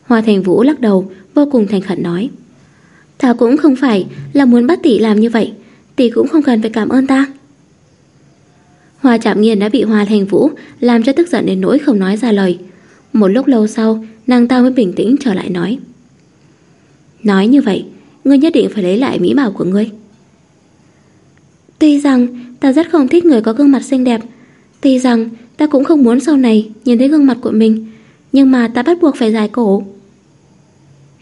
Hoa Thành Vũ lắc đầu Vô cùng thành khẩn nói Ta cũng không phải là muốn bắt tỷ làm như vậy tỷ cũng không cần phải cảm ơn ta. Hoa Trạm Nghiên đã bị Hoa Thành Vũ làm cho tức giận đến nỗi không nói ra lời. Một lúc lâu sau, nàng ta mới bình tĩnh trở lại nói. Nói như vậy, ngươi nhất định phải lấy lại mỹ mạo của ngươi. Tuy rằng ta rất không thích người có gương mặt xinh đẹp, tuy rằng ta cũng không muốn sau này nhìn thấy gương mặt của mình, nhưng mà ta bắt buộc phải dài cổ.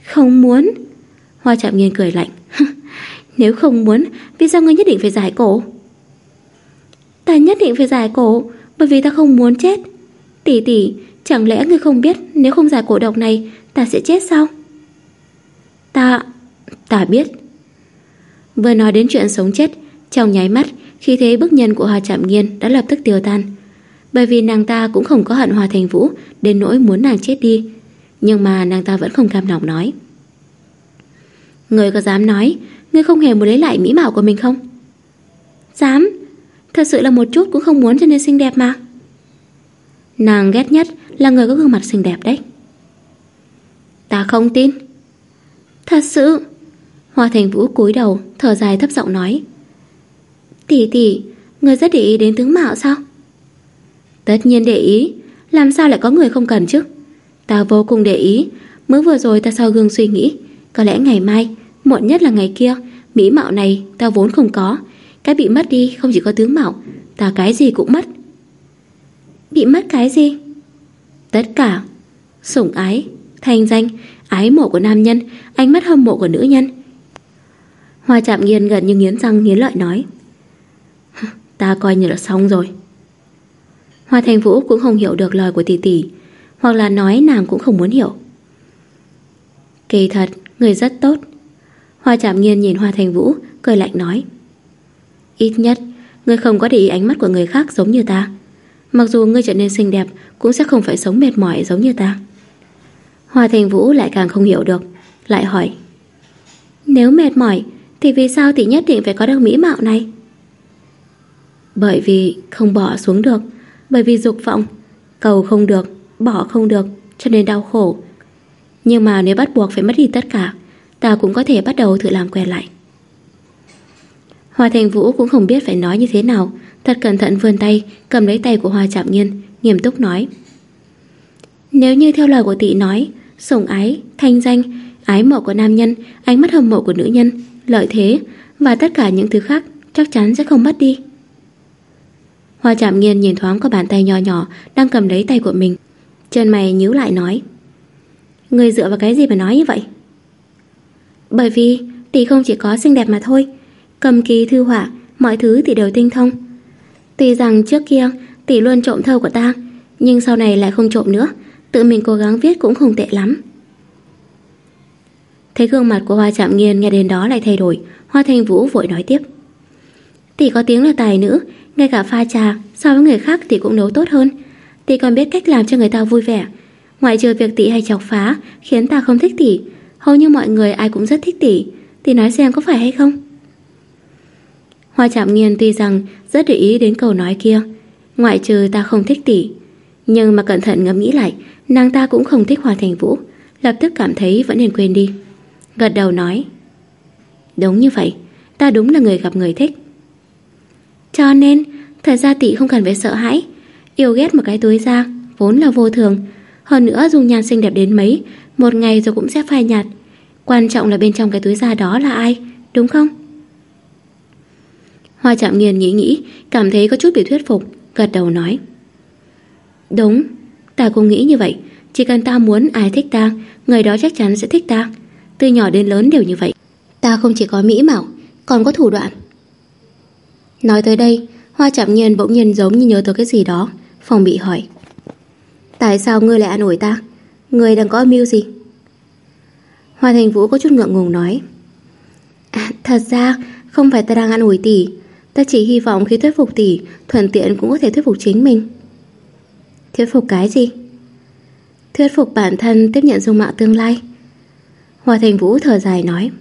Không muốn. Hoa chạm nghiền cười lạnh. Nếu không muốn Vì sao ngươi nhất định phải giải cổ Ta nhất định phải giải cổ Bởi vì ta không muốn chết Tỷ tỷ Chẳng lẽ ngươi không biết Nếu không giải cổ độc này Ta sẽ chết sao Ta Ta biết. Vừa nói đến chuyện sống chết, trong nháy mắt, khi thế bức nhân của Hoa Trạm Nghiên đã lập tức tiêu tan. Bởi vì nàng ta cũng không có hận Hoa Thành Vũ đến nỗi muốn nàng chết đi. Nhưng mà nàng ta vẫn không cam lòng nói. Người có dám nói, ngươi không hề muốn lấy lại mỹ mạo của mình không? Dám, thật sự là một chút cũng không muốn cho nên xinh đẹp mà. Nàng ghét nhất là người có gương mặt xinh đẹp đấy. Ta không tin. Thật sự. Hoa Thành Vũ cúi đầu, thở dài thấp giọng nói. Tỷ tỷ, người rất để ý đến tướng mạo sao? Tất nhiên để ý, làm sao lại có người không cần chứ? Ta vô cùng để ý, mới vừa rồi ta sau gương suy nghĩ, có lẽ ngày mai, muộn nhất là ngày kia, mỹ mạo này ta vốn không có, cái bị mất đi không chỉ có tướng mạo, ta cái gì cũng mất. Bị mất cái gì? Tất cả, sủng ái, thanh danh, ái mộ của nam nhân, ánh mắt hâm mộ của nữ nhân. Hoa chạm nghiền gần như nghiến răng nghiến lợi nói. Ta coi như là xong rồi. Hoa Thành Vũ cũng không hiểu được lời của tỷ tỷ, hoặc là nói nàng cũng không muốn hiểu. Kỳ thật, người rất tốt. Hoa chạm nghiên nhìn Hoa Thành Vũ, cười lạnh nói. Ít nhất, người không có để ý ánh mắt của người khác giống như ta. Mặc dù ngươi trở nên xinh đẹp, cũng sẽ không phải sống mệt mỏi giống như ta. Hoa Thành Vũ lại càng không hiểu được, lại hỏi. Nếu mệt mỏi, thì vì sao tỷ nhất định phải có được mỹ mạo này? Bởi vì không bỏ xuống được. Bởi vì dục vọng. Cầu không được, bỏ không được Cho nên đau khổ. Nhưng mà nếu bắt buộc phải mất đi tất cả Ta cũng có thể bắt đầu thử làm quen lại. Hoa Thành Vũ cũng không biết phải nói như thế nào. Thật cẩn thận vươn tay Cầm lấy tay của Hoa Trạm Nghiên Nghiêm túc nói. Nếu như theo lời của tỷ nói Sủng ái, thanh danh, ái mộ của nam nhân Ánh mắt hâm mộ của nữ nhân Lợi thế và tất cả những thứ khác Chắc chắn sẽ không mất đi. Hoa chạm nghiên nhìn thoáng qua bàn tay nhỏ nhỏ, Đang cầm lấy tay của mình. Chân mày nhíu lại nói, Người dựa vào cái gì mà nói như vậy? Bởi vì Tỷ không chỉ có xinh đẹp mà thôi, Cầm kỳ thư họa, Mọi thứ tỷ đều tinh thông. Tuy rằng trước kia tỷ luôn trộm thơ của ta, Nhưng sau này lại không trộm nữa, Tự mình cố gắng viết cũng không tệ lắm. Thấy gương mặt của Hoa Trạm Nghiên nghe đến đó lại thay đổi, Hoa Thanh Vũ vội nói tiếp, Tỷ có tiếng là tài nữ ngay cả pha trà, so với người khác thì cũng nấu tốt hơn. Tỷ còn biết cách làm cho người ta vui vẻ. Ngoại trừ việc tỷ hay chọc phá, Khiến ta không thích tỷ, Hầu như mọi người ai cũng rất thích tỷ. Tỷ nói xem có phải hay không? Hoa chạm nghiên tuy rằng Rất để ý đến câu nói kia, Ngoại trừ ta không thích tỷ. Nhưng mà cẩn thận ngẫm nghĩ lại, Nàng ta cũng không thích Hoa Thành Vũ, Lập tức cảm thấy vẫn nên quên đi. Gật đầu nói, Đúng như vậy, Ta đúng là người gặp người thích cho nên, thật ra tỷ không cần phải sợ hãi. Yêu ghét một cái túi da, vốn là vô thường. Hơn nữa dung nhan xinh đẹp đến mấy, một ngày rồi cũng sẽ phai nhạt. Quan trọng là bên trong cái túi da đó là ai, đúng không? Hoa chạm nghiền nghĩ nghĩ, cảm thấy có chút bị thuyết phục, gật đầu nói. Đúng, ta cũng nghĩ như vậy. Chỉ cần ta muốn ai thích ta, người đó chắc chắn sẽ thích ta. Từ nhỏ đến lớn đều như vậy. Ta không chỉ có mỹ mạo, còn có thủ đoạn. Nói tới đây, Hoa chạm nhiên bỗng nhiên giống như nhớ tới cái gì đó. Phòng bị hỏi. Tại sao ngươi lại an ủi ta? Ngươi đang có âm mưu gì? Hoa Thành Vũ có chút ngượng ngùng nói. À, thật ra, không phải ta đang an ủi tỷ. Ta chỉ hy vọng khi thuyết phục tỷ, thuận tiện cũng có thể thuyết phục chính mình. Thuyết phục cái gì? Thuyết phục bản thân tiếp nhận dung mạo tương lai. Hoa Thành Vũ thở dài nói.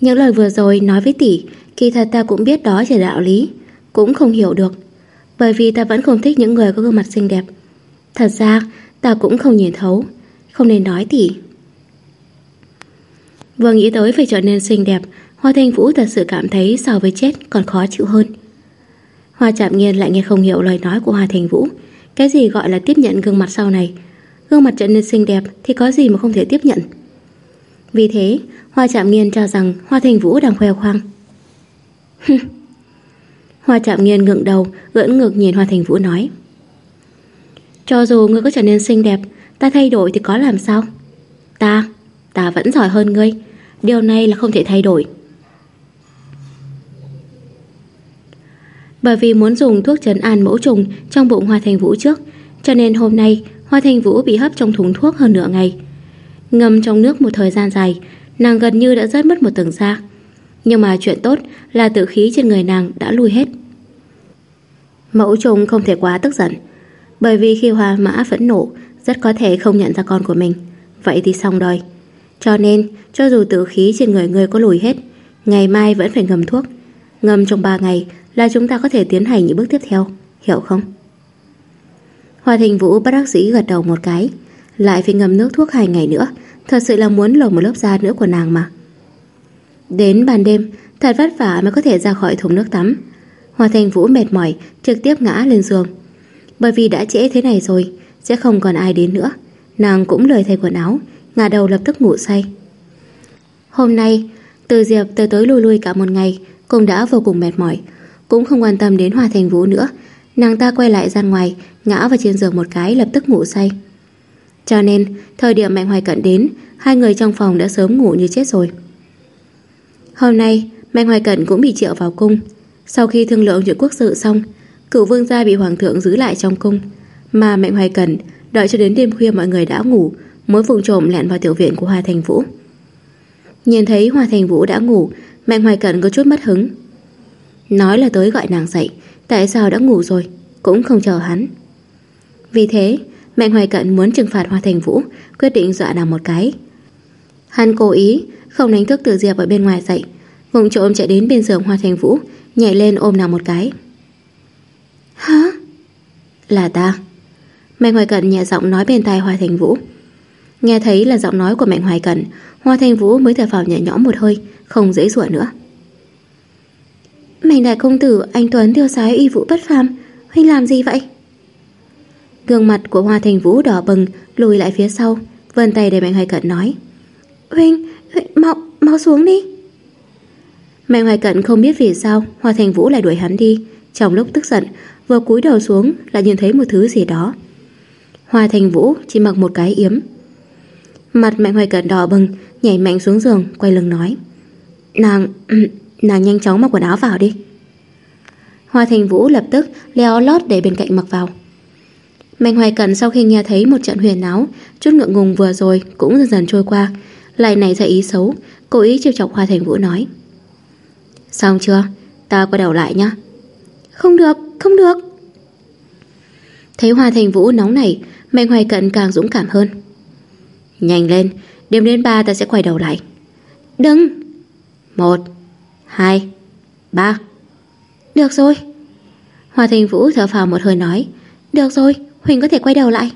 Những lời vừa rồi nói với tỷ Kỳ thật ta cũng biết đó chỉ là đạo lý, Cũng không hiểu được. Bởi vì ta vẫn không thích những người có gương mặt xinh đẹp. Thật ra, ta cũng không nhìn thấu, Không nên nói tỉ. Vừa nghĩ tới phải trở nên xinh đẹp, Hoa Thanh Vũ thật sự cảm thấy so với chết còn khó chịu hơn. Hoa chạm nghiên lại nghe không hiểu lời nói của Hoa Thành Vũ. Cái gì gọi là tiếp nhận gương mặt sau này? Gương mặt trở nên xinh đẹp Thì có gì mà không thể tiếp nhận? Vì thế, Hoa chạm nghiên cho rằng Hoa Thành Vũ đang khoe khoang. Hoa chạm nghiên ngượng đầu ưỡn ngược nhìn Hoa Thành Vũ nói. Cho dù ngươi có trở nên xinh đẹp Ta thay đổi thì có làm sao? Ta, ta vẫn giỏi hơn ngươi. Điều này là không thể thay đổi. Bởi vì muốn dùng thuốc trấn an mẫu trùng Trong bụng Hoa Thành Vũ trước Cho nên hôm nay Hoa Thành Vũ bị hấp trong thùng thuốc hơn nửa ngày. Ngâm trong nước một thời gian dài nàng gần như đã rớt mất một tầng da. Nhưng mà chuyện tốt là tự khí trên người nàng đã lui hết. Mẫu trùng không thể quá tức giận, bởi vì khi hoa mã phẫn nộ, rất có thể không nhận ra con của mình. Vậy thì xong rồi. Cho nên, cho dù tự khí trên người người có lùi hết, ngày mai vẫn phải ngâm thuốc. Ngâm trong 3 ngày là chúng ta có thể tiến hành những bước tiếp theo, hiểu không? Hoa thình Vũ bắt đắc dĩ gật đầu một cái, lại phải ngâm nước thuốc hai ngày nữa, thật sự là muốn lột một lớp da nữa của nàng mà. Đến ban đêm, thật vất vả mới có thể ra khỏi thùng nước tắm. Hoa Thanh Vũ mệt mỏi, trực tiếp ngã lên giường. Bởi vì đã trễ thế này rồi, sẽ không còn ai đến nữa. Nàng cũng lười thay quần áo, ngả đầu lập tức ngủ say. Hôm nay, từ Diệp tới tới lui lui cả một ngày, cũng đã vô cùng mệt mỏi, cũng không quan tâm đến Hoa Thành Vũ nữa. Nàng ta quay lại ra ngoài, ngã vào trên giường một cái lập tức ngủ say. Cho nên, thời điểm Mạnh Hoài Cận đến, hai người trong phòng đã sớm ngủ như chết rồi. Hôm nay, Mạnh Hoài Cẩn cũng bị triệu vào cung. Sau khi thương lượng chuyện quốc sự xong, cửu vương gia bị hoàng thượng giữ lại trong cung, mà Mạnh Hoài Cẩn đợi cho đến đêm khuya mọi người đã ngủ, mới vùng trộm lẹn vào tiểu viện của Hoa Thành Vũ. Nhìn thấy Hoa Thành Vũ đã ngủ, Mạnh Hoài Cẩn có chút mất hứng. Nói là tới gọi nàng dậy, tại sao đã ngủ rồi, cũng không chờ hắn. Vì thế, Mạnh Hoài Cận muốn trừng phạt Hoa Thành Vũ, quyết định dọa nàng một cái. Hắn cố ý không đánh thức Từ Diệp ở bên ngoài dậy, vùng trộm chạy đến bên giường Hoa Thành Vũ, nhảy lên ôm nàng một cái. Hả? Là ta. Mạnh Hoài Cận nhẹ giọng nói bên tai Hoa Thành Vũ. Nghe thấy là giọng nói của Mạnh Hoài Cận, Hoa Thành Vũ mới thở phào nhẹ nhõm một hơi, không dễ dụa nữa. Mạnh đại công tử, anh Tuấn tiêu sái y vũ bất phàm, huynh làm gì vậy? Gương mặt của Hoa Thành Vũ đỏ bừng, lùi lại phía sau, vươn tay để Mạnh Hoài Cận nói. Huynh, huynh mau, mau xuống đi. Mạnh Hoài Cận không biết vì sao Hoa Thành Vũ lại đuổi hắn đi. Trong lúc tức giận, vừa cúi đầu xuống là nhìn thấy một thứ gì đó. Hoa Thành Vũ chỉ mặc một cái yếm. Mặt Mạnh Hoài Cận đỏ bừng, nhảy mạnh xuống giường, quay lưng nói. Nàng, nàng nhanh chóng mặc quần áo vào đi. Hoa Thành Vũ lập tức leo lót để bên cạnh mặc vào. Mạnh Hoài Cận sau khi nghe thấy một trận huyền áo, chút ngượng ngùng vừa rồi cũng dần dần trôi qua, lại nảy ra ý xấu, cố ý trêu chọc Hoa Thành Vũ nói. Xong chưa? Ta quay đầu lại nhá. Không được, không được. Thấy Hoa Thành Vũ nóng nảy, Mạnh Hoài Cận càng dũng cảm hơn. Nhanh lên, đêm đến ba ta sẽ quay đầu lại. Đừng. Một, hai, ba. Được rồi. Hoa Thành Vũ thở phào một hơi nói. Được rồi, Huỳnh có thể quay đầu lại.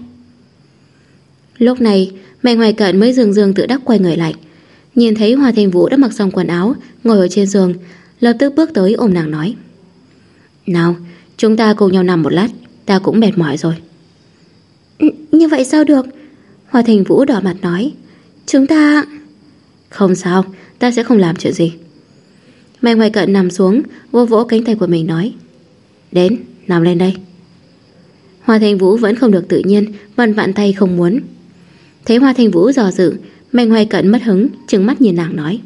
Lúc này, Mạnh Hoài Cận mới dường dường tự đắc quay người lại. Nhìn thấy Hoa Thành Vũ đã mặc xong quần áo, ngồi ở trên giường, lập tức bước tới ôm nàng nói. Nào, chúng ta cùng nhau nằm một lát, ta cũng mệt mỏi rồi. Như vậy sao được? Hoa Thành Vũ đỏ mặt nói. Chúng ta... Không sao, ta sẽ không làm chuyện gì. Mạnh Hoài Cận nằm xuống, vô vỗ cánh tay của mình nói. Đến, nằm lên đây. Hoa Thành Vũ vẫn không được tự nhiên, vặn vặn tay không muốn. Thấy Hoa Thanh Vũ dò dự, Mạnh Hoài Cận mất hứng, trừng mắt nhìn nàng nói.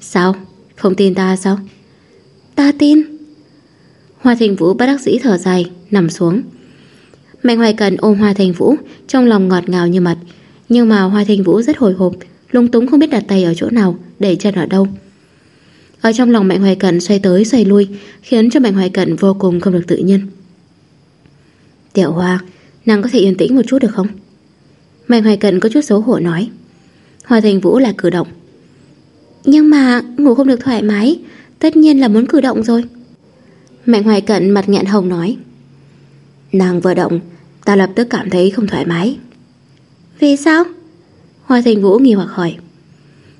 Sao? Không tin ta sao? Ta tin. Hoa Thanh Vũ bắt đắc dĩ thở dài, nằm xuống. Mạnh Hoài Cận ôm Hoa Thanh Vũ, trong lòng ngọt ngào như mật. Nhưng mà Hoa Thanh Vũ rất hồi hộp, lung túng không biết đặt tay ở chỗ nào, để chân ở đâu. Ở trong lòng Mạnh Hoài Cận xoay tới xoay lui, khiến cho Mạnh Hoài Cận vô cùng không được tự nhiên. Tiểu Hoa, nàng có thể yên tĩnh một chút được không? Mạnh Hoài Cận có chút xấu hổ nói. Hoa Thành Vũ là cử động. Nhưng mà ngủ không được thoải mái, tất nhiên là muốn cử động rồi. Mạnh Hoài Cận mặt nghẹn hồng nói. Nàng vừa động, ta lập tức cảm thấy không thoải mái. Vì sao? Hoa Thành Vũ nghi hoặc hỏi.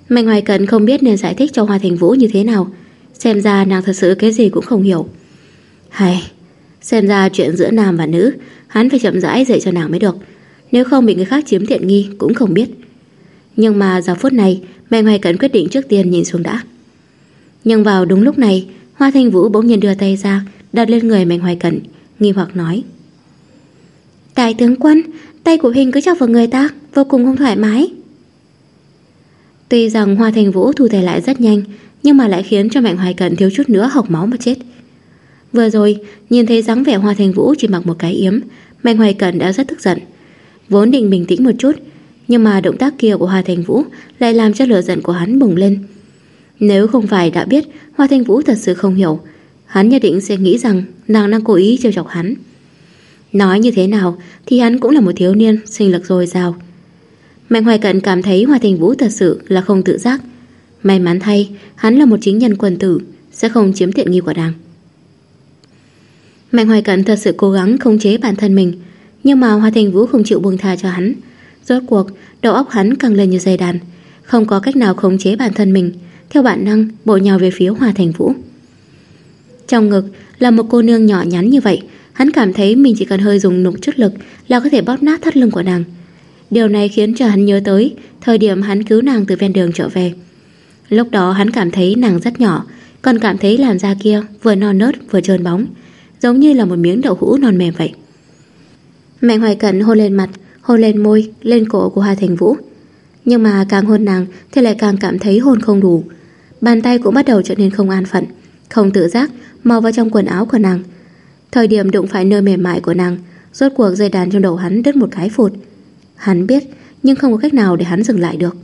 Mạnh Hoài Cận không biết nên giải thích cho Hoa Thành Vũ như thế nào. Xem ra nàng thật sự cái gì cũng không hiểu. Hay, xem ra chuyện giữa nam và nữ, hắn phải chậm rãi dạy cho nàng mới được. Nếu không bị người khác chiếm tiện nghi cũng không biết. Nhưng mà giờ phút này, Mạnh Hoài Cận quyết định trước tiên nhìn xuống đã. Nhưng vào đúng lúc này, Hoa Thanh Vũ bỗng nhiên đưa tay ra, đặt lên người Mạnh Hoài Cận, nghi hoặc nói. Đại tướng quân, tay của Hình cứ chọc vào người ta, vô cùng không thoải mái. Tuy rằng Hoa Thành Vũ thu tay lại rất nhanh, nhưng mà lại khiến cho Mạnh Hoài Cận thiếu chút nữa hộc máu mà chết. Vừa rồi, nhìn thấy dáng vẻ Hoa Thành Vũ chỉ mặc một cái yếm, Mạnh Hoài Cận đã rất tức giận. Vốn định bình tĩnh một chút, Nhưng mà động tác kia của Hoa Thành Vũ lại làm cho lửa giận của hắn bùng lên. Nếu không phải đã biết Hoa Thanh Vũ thật sự không hiểu, hắn nhất định sẽ nghĩ rằng nàng đang cố ý trêu chọc hắn. Nói như thế nào thì hắn cũng là một thiếu niên sinh lực dồi dào. Mạnh Hoài Cận cảm thấy Hoa Thành Vũ thật sự là không tự giác. May mắn thay, hắn là một chính nhân quân tử, sẽ không chiếm tiện nghi của nàng. Mạnh Hoài Cận thật sự cố gắng khống chế bản thân mình, nhưng mà Hoa Thành Vũ không chịu buông tha cho hắn. Rốt cuộc, đầu óc hắn căng lên như dây đàn, không có cách nào khống chế bản thân mình, theo bản năng bộ nhào về phía Hoa Thành Vũ. Trong ngực là một cô nương nhỏ nhắn như vậy, hắn cảm thấy mình chỉ cần hơi dùng nục chút lực là có thể bóp nát thắt lưng của nàng. Điều này khiến cho hắn nhớ tới thời điểm hắn cứu nàng từ ven đường trở về. Lúc đó hắn cảm thấy nàng rất nhỏ, còn cảm thấy làn da kia vừa non nớt vừa trơn bóng, giống như là một miếng đậu hũ non mềm vậy. Mạnh Hoài Cẩn hôn lên mặt, hôn lên môi, lên cổ của Hà Thành Vũ. Nhưng mà càng hôn nàng thì lại càng cảm thấy hôn không đủ. Bàn tay cũng bắt đầu trở nên không an phận, không tự giác mò vào trong quần áo của nàng. Thời điểm đụng phải nơi mềm mại của nàng, rốt cuộc dây đàn trong đầu hắn đứt một cái phụt. Hắn biết, nhưng không có cách nào để hắn dừng lại được.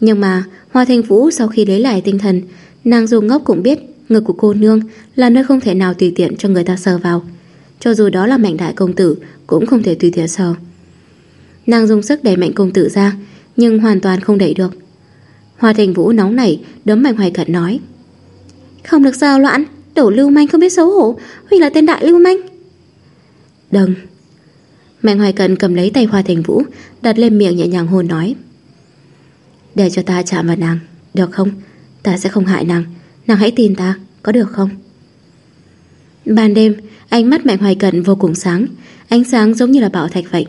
Nhưng mà, Hoa Thành Vũ sau khi lấy lại tinh thần, nàng dù ngốc cũng biết ngực của cô nương là nơi không thể nào tùy tiện cho người ta sờ vào. Cho dù đó là mạnh đại công tử, cũng không thể tùy tiện sờ. Nàng dùng sức đẩy mạnh công tử ra, nhưng hoàn toàn không đẩy được. Hoa Thành Vũ nóng nảy, đấm Mạnh Hoài Cận nói. Không được sao loạn, đổ lưu manh không biết xấu hổ, Huy là tên đại lưu manh. Đừng. Mạnh Hoài Cận cầm lấy tay Hoa Thành Vũ, đặt lên miệng nhẹ nhàng hôn nói. Để cho ta chạm vào nàng, được không? Ta sẽ không hại nàng, nàng hãy tin ta, có được không? Ban đêm, ánh mắt Mạnh Hoài Cận vô cùng sáng, ánh sáng giống như là bảo thạch vậy.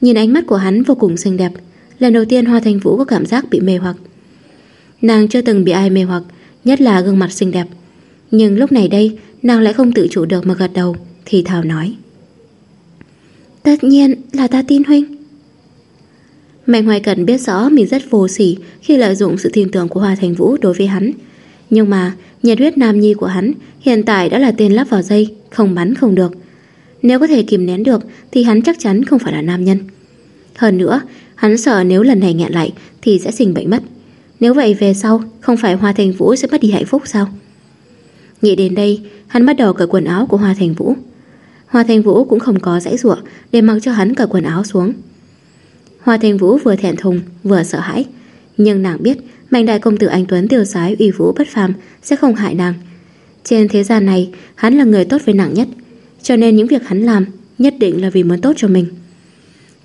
Nhìn ánh mắt của hắn vô cùng xinh đẹp, lần đầu tiên Hoa Thành Vũ có cảm giác bị mê hoặc. Nàng chưa từng bị ai mê hoặc, nhất là gương mặt xinh đẹp. Nhưng lúc này đây, nàng lại không tự chủ được mà gật đầu, thì thào nói. Tất nhiên là ta tin huynh. Mạnh Hoài Cẩn biết rõ mình rất vô sỉ khi lợi dụng sự tin tưởng của Hoa Thành Vũ đối với hắn. Nhưng mà, nhiệt huyết nam nhi của hắn hiện tại đã là tên lắp vào dây, không bắn không được. Nếu có thể kìm nén được thì hắn chắc chắn không phải là nam nhân. Hơn nữa, hắn sợ nếu lần này nghẹn lại thì sẽ sinh bệnh mất. Nếu vậy về sau Không phải Hoa Thành Vũ sẽ mất đi hạnh phúc sao Nghĩ đến đây Hắn bắt đầu cởi quần áo của Hoa Thành Vũ Hoa Thành Vũ cũng không có dãy ruộng Để mặc cho hắn cởi quần áo xuống Hoa Thành Vũ vừa thẹn thùng Vừa sợ hãi Nhưng nàng biết Mạnh đại công tử anh Tuấn tiêu sái uy vũ bất phàm Sẽ không hại nàng trên thế gian này Hắn là người tốt với nàng nhất Cho nên những việc hắn làm Nhất định là vì muốn tốt cho mình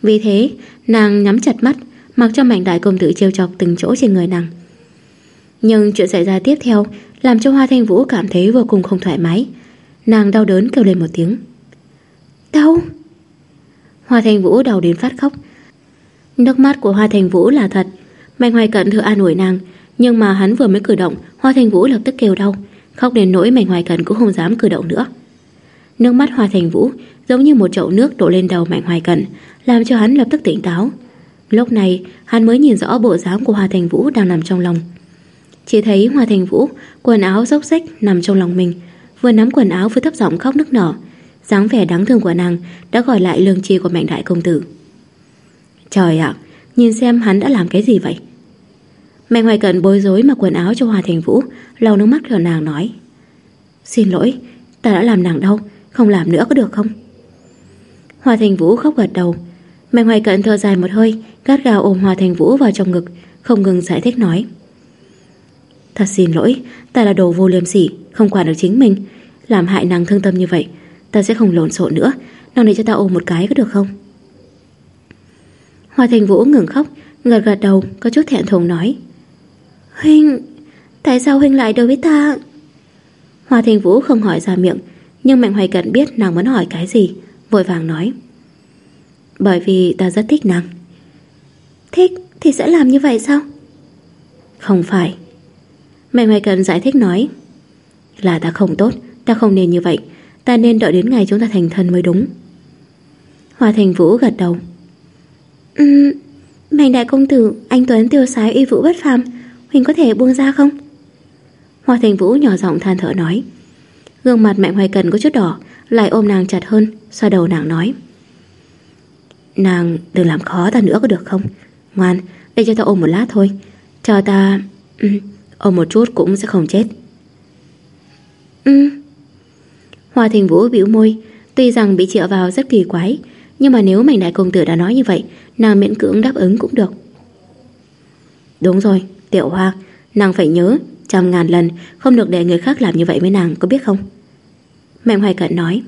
Vì thế nàng nhắm chặt mắt mặc cho mạnh đại công tử trêu chọc từng chỗ trên người nàng. Nhưng chuyện xảy ra tiếp theo làm cho Hoa Thanh Vũ cảm thấy vô cùng không thoải mái. Nàng đau đớn kêu lên một tiếng. Đau! Hoa Thanh Vũ đau đến phát khóc. Nước mắt của Hoa Thanh Vũ là thật. Mạnh Hoài Cận thử an ủi nàng, nhưng mà hắn vừa mới cử động, Hoa Thanh Vũ lập tức kêu đau, khóc đến nỗi mảnh Hoài cần cũng không dám cử động nữa. Nước mắt Hoa thành Vũ, giống như một chậu nước đổ lên đầu Mạnh Hoài cần làm cho hắn lập tức tỉnh táo. Lúc này, hắn mới nhìn rõ bộ dáng của Hoa Thành Vũ đang nằm trong lòng Chỉ thấy Hoa Thành Vũ, Quần áo xốc xách nằm trong lòng mình, Vừa nắm quần áo vừa thấp giọng khóc nức nở dáng vẻ đáng thương của nàng Đã gọi lại lương tri của mạnh đại công tử Trời ạ, Nhìn xem hắn đã làm cái gì vậy Mạnh hoài cận bối rối mặc quần áo cho hòa Thành Vũ, lau nước mắt của nàng nói. Xin lỗi, Ta đã làm nàng đau, Không làm nữa có được không? Hòa Thành Vũ khóc gật đầu. Mạnh hoài cận thở dài một hơi, Gắt gào ôm hòa Thành Vũ vào trong ngực, Không ngừng giải thích nói. Thật xin lỗi, Ta là đồ vô liêm sỉ, Không quản được chính mình. Làm hại nàng thương tâm như vậy, Ta sẽ không lộn xộn nữa. Nàng để cho ta ôm một cái có được không? Hòa Thành Vũ ngừng khóc, Gật gật đầu, có chút thẹn thùng nói. Huynh, Tại sao Huynh lại đối với ta? Hoa Thành Vũ không hỏi ra miệng, Nhưng Mạnh Hoài Cận biết nàng muốn hỏi cái gì, Vội vàng nói. Bởi vì ta rất thích nàng. Thích thì sẽ làm như vậy sao? Không phải. Mạnh Hoài Cận giải thích nói, Là ta không tốt, Ta không nên như vậy, Ta nên đợi đến ngày chúng ta thành thân mới đúng. Hoa thành vũ gật đầu. Ừm, Mạnh đại công tử, Anh Tuấn tiêu sái uy vũ bất phàm Huỳnh có thể buông ra không? Hoa thành vũ nhỏ giọng than thở nói. Gương mặt mạnh hoài cần có chút đỏ Lại ôm nàng chặt hơn Xoa đầu nàng nói. Nàng đừng làm khó ta nữa có được không? Ngoan Để cho ta ôm một lát thôi. Chờ ta ừ, Ôm một chút cũng sẽ không chết. Ừ. Hoa Thành Vũ bĩu môi Tuy rằng bị triệu vào rất kỳ quái Nhưng mà nếu mảnh đại công tử đã nói như vậy Nàng miễn cưỡng đáp ứng cũng được. Đúng rồi Tiểu Hoa. Nàng phải nhớ, Trăm ngàn lần Không được để người khác làm như vậy với nàng, Có biết không? Mạnh Hoài Cận nói.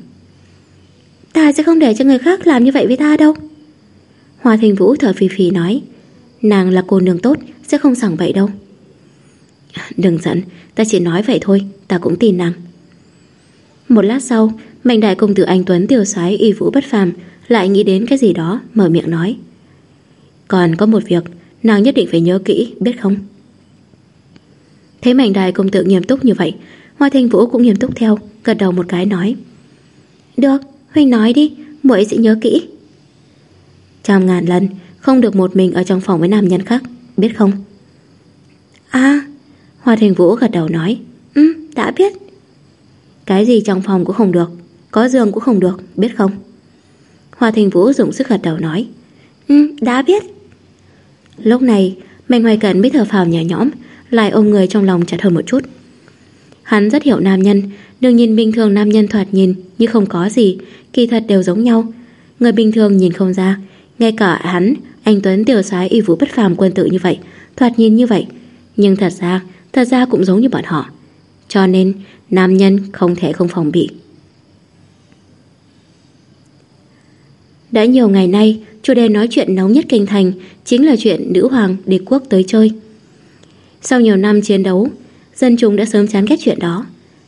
Ta sẽ không để cho người khác làm như vậy với ta đâu. Hoa Thành Vũ thở phì phì nói. Nàng là cô nương tốt, Sẽ không sẵn vậy đâu. Đừng giận, Ta chỉ nói vậy thôi, Ta cũng tin nàng. Một lát sau, Mạnh đại công tử anh Tuấn tiêu sái y vũ bất phàm, Lại nghĩ đến cái gì đó, Mở miệng nói. Còn có một việc Nàng nhất định phải nhớ kỹ, biết không? Thấy mảnh đài công tử nghiêm túc như vậy, Hoa Thanh Vũ cũng nghiêm túc theo, Gật đầu một cái nói, Được, Huynh nói đi, muội sẽ nhớ kỹ. Trăm ngàn lần, Không được một mình ở trong phòng với nam nhân khác, Biết không? À Hoa Thanh Vũ gật đầu nói Ừ đã biết. Cái gì trong phòng cũng không được, Có giường cũng không được, biết không? Hoa Thanh Vũ dùng sức gật đầu nói Ừ đã biết. Lúc này, Mạnh Hoài Cận biết thở phào nhẹ nhõm, Lại ôm người trong lòng chặt hơn một chút. Hắn rất hiểu nam nhân Đừng nhìn bình thường nam nhân thoạt nhìn Như không có gì, Kỳ thật đều giống nhau. Người bình thường nhìn không ra, Ngay cả hắn, Anh Tuấn tiểu sái y vũ bất phàm quân tự như vậy, Thoạt nhìn như vậy. Nhưng thật ra Thật ra cũng giống như bọn họ. Cho nên, nam nhân không thể không phòng bị. Đã nhiều ngày nay Chủ đề nói chuyện nóng nhất kinh thành Chính là chuyện nữ hoàng đế quốc tới chơi. Sau nhiều năm chiến đấu, Dân chúng đã sớm chán ghét chuyện đó.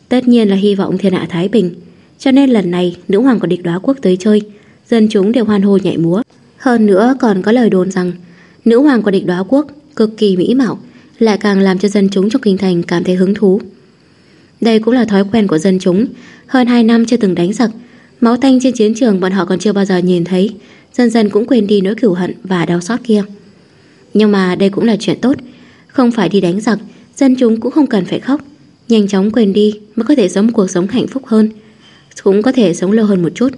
Tất nhiên là hy vọng thiên hạ Thái Bình, Cho nên lần này nữ hoàng của địch đoá quốc tới chơi, Dân chúng đều hoan hô nhảy múa. Hơn nữa còn có lời đồn rằng Nữ hoàng của địch đoá quốc cực kỳ mỹ mạo, Lại càng làm cho dân chúng trong kinh thành cảm thấy hứng thú. Đây cũng là thói quen của dân chúng, Hơn 2 năm chưa từng đánh giặc, Máu tanh trên chiến trường bọn họ còn chưa bao giờ nhìn thấy Dần dần cũng quên đi nỗi cửu hận Và đau xót kia. Nhưng mà đây cũng là chuyện tốt. Không phải đi đánh giặc, Dân chúng cũng không cần phải khóc. Nhanh chóng quên đi mới có thể sống cuộc sống hạnh phúc hơn, Cũng có thể sống lâu hơn một chút.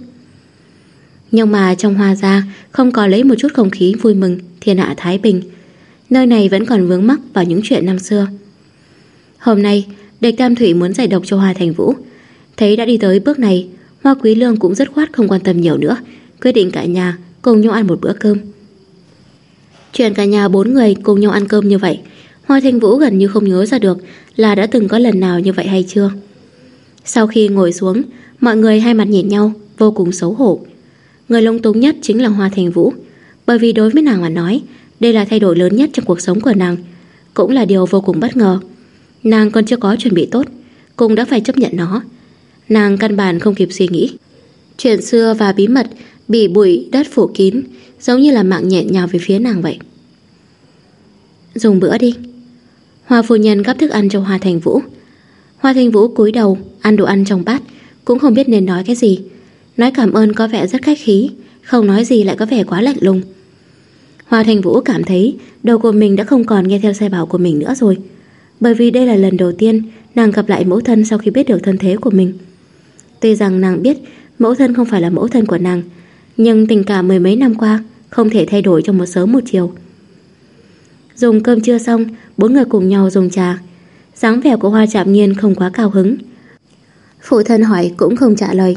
Nhưng mà trong hoa gia, Không có lấy một chút không khí vui mừng, Thiên hạ Thái Bình. Nơi này vẫn còn vướng mắc vào những chuyện năm xưa. Hôm nay, Địch Tam Thủy muốn giải độc cho Hoa Thành Vũ. Thấy đã đi tới bước này, Hoa Quý Lương cũng rất khoát không quan tâm nhiều nữa, Quyết định cả nhà cùng nhau ăn một bữa cơm Chuyện cả nhà bốn người cùng nhau ăn cơm như vậy Hoa Thanh Vũ gần như không nhớ ra được là đã từng có lần nào như vậy hay chưa. Sau khi ngồi xuống, mọi người hai mặt nhìn nhau, vô cùng xấu hổ. Người lung túng nhất chính là Hoa Thanh Vũ, bởi vì đối với nàng mà nói, đây là thay đổi lớn nhất trong cuộc sống của nàng, cũng là điều vô cùng bất ngờ. Nàng còn chưa có chuẩn bị tốt, cũng đã phải chấp nhận nó. Nàng căn bản không kịp suy nghĩ. Chuyện xưa và bí mật bị bụi đất phủ kín, giống như là mạng nhện nhào về phía nàng vậy. Dùng bữa đi. Hoa phu nhân gắp thức ăn cho Hoa Thành Vũ. Hoa Thành Vũ cúi đầu ăn đồ ăn trong bát, cũng không biết nên nói cái gì. Nói cảm ơn có vẻ rất khách khí, không nói gì lại có vẻ quá lạnh lùng. Hoa Thành Vũ cảm thấy đầu của mình đã không còn nghe theo sai bảo của mình nữa rồi. Bởi vì đây là lần đầu tiên nàng gặp lại mẫu thân sau khi biết được thân thế của mình. Tuy rằng nàng biết mẫu thân không phải là mẫu thân của nàng, nhưng tình cảm mười mấy năm qua không thể thay đổi trong một sớm một chiều. Dùng cơm trưa xong, bốn người cùng nhau dùng trà. dáng vẻ của Hoa Trạm Nhiên không quá cao hứng. Phụ thân hỏi cũng không trả lời.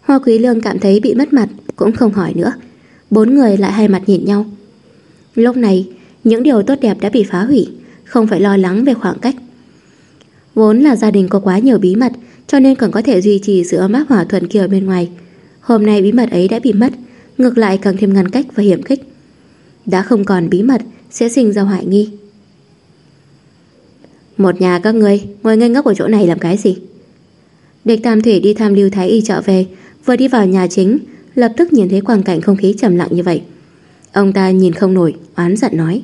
Hoa Quý Lương cảm thấy bị mất mặt, cũng không hỏi nữa. Bốn người lại hai mặt nhìn nhau. Lúc này, những điều tốt đẹp đã bị phá hủy, không phải lo lắng về khoảng cách. Vốn là gia đình có quá nhiều bí mật, cho nên còn có thể duy trì sự ấm áp hòa thuận kia ở bên ngoài. Hôm nay bí mật ấy đã bị mất, ngược lại càng thêm ngăn cách và hiểm khích. Đã không còn bí mật, sẽ sinh ra hoại nghi. Một nhà các người ngồi ngây ngốc ở chỗ này làm cái gì? Địch Tam Thủy đi tham lưu Thái Y trợ về, vừa đi vào nhà chính, lập tức nhìn thấy quang cảnh không khí trầm lặng như vậy. Ông ta nhìn không nổi, oán giận nói: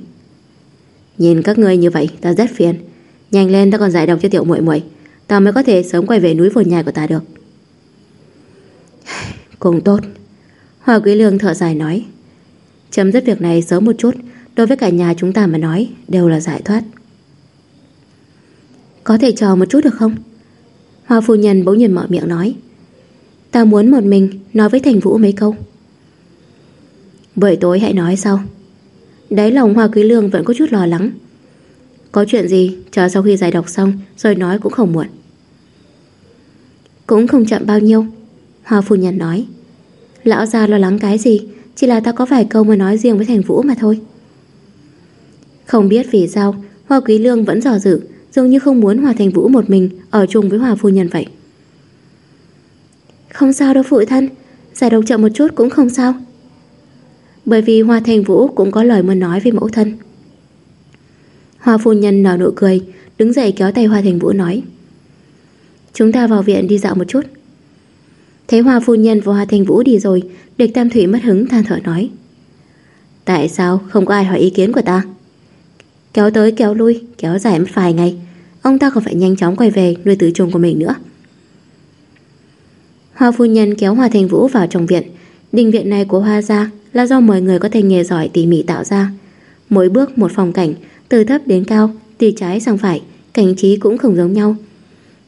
"Nhìn các ngươi như vậy, ta rất phiền. Nhanh lên ta còn giải độc cho tiểu muội muội, ta mới có thể sớm quay về núi vườn nhà của ta được." Cũng tốt. Hòa Quý Lương thở dài nói: "Chấm dứt việc này sớm một chút, Đối với cả nhà chúng ta mà nói Đều là giải thoát. Có thể chờ một chút được không? Hoa phu nhân bỗng nhiên mở miệng nói Ta muốn một mình nói với Thành Vũ mấy câu. Buổi tối hãy nói sau. Đáy lòng Hoa Quý Lương vẫn có chút lo lắng. Có chuyện gì Chờ sau khi giải đọc xong Rồi nói cũng không muộn. Cũng không chậm bao nhiêu. Hoa phu nhân nói, Lão già lo lắng cái gì? Chỉ là ta có vài câu mà nói riêng với thành vũ mà thôi. Không biết vì sao, Hoa Quý Lương vẫn dò dự, Dường như không muốn Hòa Thành Vũ một mình Ở chung với Hòa Phu Nhân vậy. Không sao đâu phụ thân, Giải độc chậm một chút cũng không sao. Bởi vì Hoa Thành Vũ Cũng có lời muốn nói với mẫu thân. Hoa Phu Nhân nở nụ cười, Đứng dậy kéo tay Hoa Thành Vũ nói, Chúng ta vào viện đi dạo một chút. Thấy Hoa Phu Nhân và Hoa thanh Vũ đi rồi Địch Tam Thủy mất hứng than thở nói. Tại sao không có ai hỏi ý kiến của ta? Kéo tới kéo lui Kéo dài mất vài ngày Ông ta còn phải nhanh chóng quay về nuôi tử trùng của mình nữa. Hoa phu nhân kéo Hoa thanh Vũ vào trong viện. Đình viện này của Hoa gia Là do mọi người có tay nghề giỏi tỉ mỉ tạo ra. Mỗi bước một phòng cảnh Từ thấp đến cao Từ trái sang phải Cảnh trí cũng không giống nhau.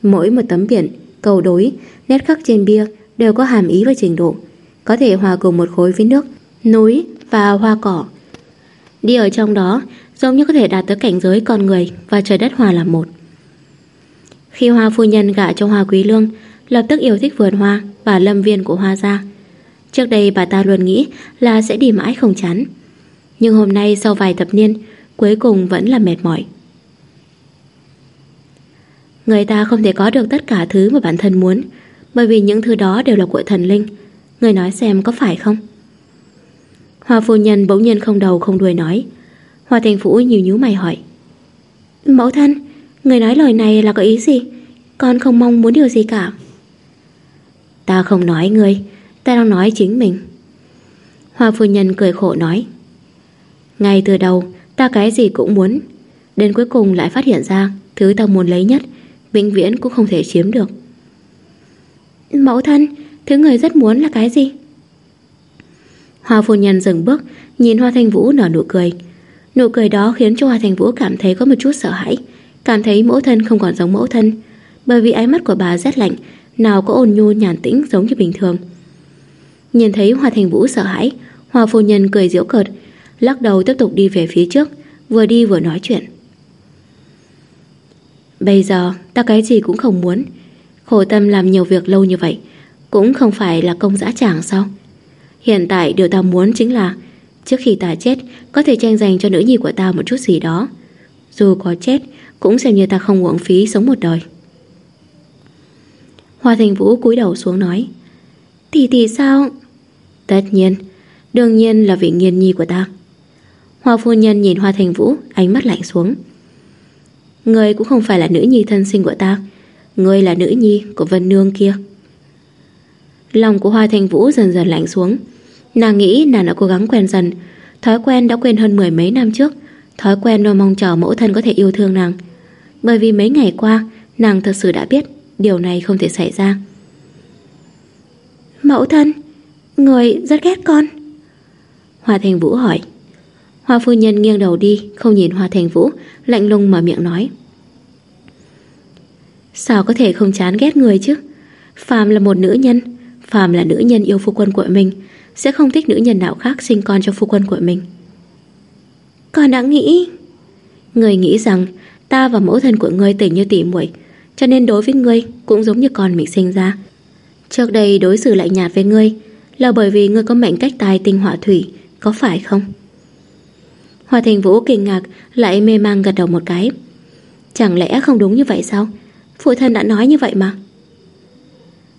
Mỗi một tấm biển, cầu đối Nét khắc trên bia đều có hàm ý và trình độ Có thể hòa cùng một khối với nước Núi và hoa cỏ Đi ở trong đó Giống như có thể đạt tới cảnh giới con người Và trời đất hòa làm một khi Hoa phu nhân gả cho Hoa Quý Lương, lập tức yêu thích vườn hoa và lâm viên của Hoa gia. Trước đây bà ta luôn nghĩ là sẽ đi mãi không chán. Nhưng hôm nay sau vài thập niên, cuối cùng vẫn là mệt mỏi. Người ta không thể có được tất cả thứ mà bản thân muốn, bởi vì những thứ đó đều là của thần linh. Người nói xem có phải không? Hoa phu nhân bỗng nhiên không đầu không đuôi nói. Hoa thành phủ nhiều nhíu mày hỏi. Mẫu thân, Người nói lời này là có ý gì Con không mong muốn điều gì cả Ta không nói ngươi Ta đang nói chính mình Hoa phu nhân cười khổ nói Ngay từ đầu Ta cái gì cũng muốn Đến cuối cùng lại phát hiện ra Thứ ta muốn lấy nhất Vĩnh viễn cũng không thể chiếm được Mẫu thân, Thứ người rất muốn là cái gì? Hoa phu nhân dừng bước, Nhìn Hoa Thanh Vũ nở nụ cười. Nụ cười đó khiến cho Hoa Thanh Vũ cảm thấy có một chút sợ hãi, Cảm thấy mẫu thân không còn giống mẫu thân, Bởi vì ánh mắt của bà rất lạnh, Nào có ôn nhu nhàn tĩnh giống như bình thường. Nhìn thấy Hoa Thành Vũ sợ hãi, Hoa phu nhân cười giễu cợt, Lắc đầu tiếp tục đi về phía trước, Vừa đi vừa nói chuyện. Bây giờ, ta cái gì cũng không muốn Khổ tâm làm nhiều việc lâu như vậy, Cũng không phải là công dã tràng sao? Hiện tại điều ta muốn chính là, Trước khi ta chết, Có thể tranh giành cho nữ nhi của ta một chút gì đó. Dù có chết, cũng xem như ta không uổng phí sống một đời. Hoa Thành Vũ cúi đầu xuống nói, Tỷ tỷ sao? Tất nhiên, Đương nhiên là vị nghiên nhi của ta. Hoa phu nhân nhìn Hoa Thành Vũ, Ánh mắt lạnh xuống. Người cũng không phải là nữ nhi thân sinh của ta ngươi là nữ nhi của Vân Nương kia. Lòng của Hoa thanh Vũ dần dần lạnh xuống. Nàng nghĩ nàng đã cố gắng quen dần. Thói quen đã quên hơn mười mấy năm trước. Thói quen và mong chờ mẫu thân có thể yêu thương nàng. Bởi vì mấy ngày qua, Nàng thật sự đã biết Điều này không thể xảy ra. Mẫu thân, Người rất ghét con. Hoa Thành Vũ hỏi. Hoa phu nhân nghiêng đầu đi, Không nhìn Hoa Thành Vũ, Lạnh lùng mở miệng nói. Sao có thể không chán ghét người chứ? Phàm là một nữ nhân, Phàm là nữ nhân yêu phu quân của mình, Sẽ không thích nữ nhân nào khác sinh con cho phu quân của mình. Con đã nghĩ. Người nghĩ rằng Ta và mẫu thân của ngươi tỉnh như tỉ muội, Cho nên đối với ngươi cũng giống như con mình sinh ra. Trước đây đối xử lạnh nhạt với ngươi Là bởi vì ngươi có mệnh cách tài tinh hỏa thủy, Có phải không? Hòa Thành Vũ kinh ngạc, Lại mê mang gật đầu một cái. Chẳng lẽ không đúng như vậy sao? Phụ thân đã nói như vậy mà.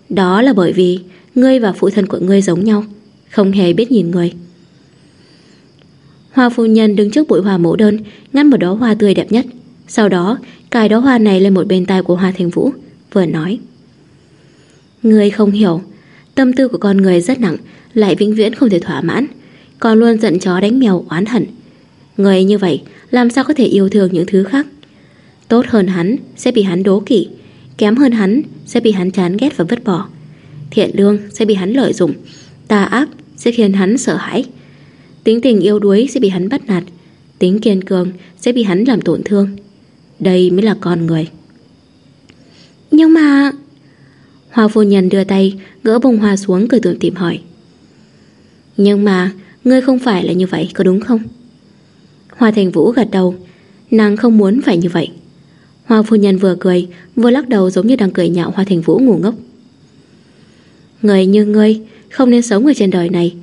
Đó là bởi vì Ngươi và phụ thân của ngươi giống nhau, Không hề biết nhìn người. Hoa phu nhân đứng trước bụi hoa mẫu đơn Ngắt một đó hoa tươi đẹp nhất. Sau đó, cài đó hoa này lên một bên tai của Hoa Thành Vũ, Vừa nói. Ngươi không hiểu, Tâm tư của con người rất nặng, Lại vĩnh viễn không thể thỏa mãn. Còn luôn giận chó đánh mèo oán hận. Người như vậy, làm sao có thể yêu thương những thứ khác? Tốt hơn hắn, sẽ bị hắn đố kỵ. Kém hơn hắn, sẽ bị hắn chán ghét và vứt bỏ. Thiện lương sẽ bị hắn lợi dụng, Tà ác sẽ khiến hắn sợ hãi. Tính tình yêu đuối sẽ bị hắn bắt nạt, Tính kiên cường sẽ bị hắn làm tổn thương. Đây mới là con người. Nhưng mà, Hoa phu nhân đưa tay, Gỡ bông hoa xuống cười tủm tìm hỏi. Nhưng mà, Ngươi không phải là như vậy, có đúng không? Hoa Thành Vũ gật đầu. Nàng không muốn phải như vậy. Hoa phu nhân vừa cười, Vừa lắc đầu giống như đang cười nhạo Hoa Thành Vũ ngủ ngốc. Người như ngươi, Không nên sống ở trên đời này.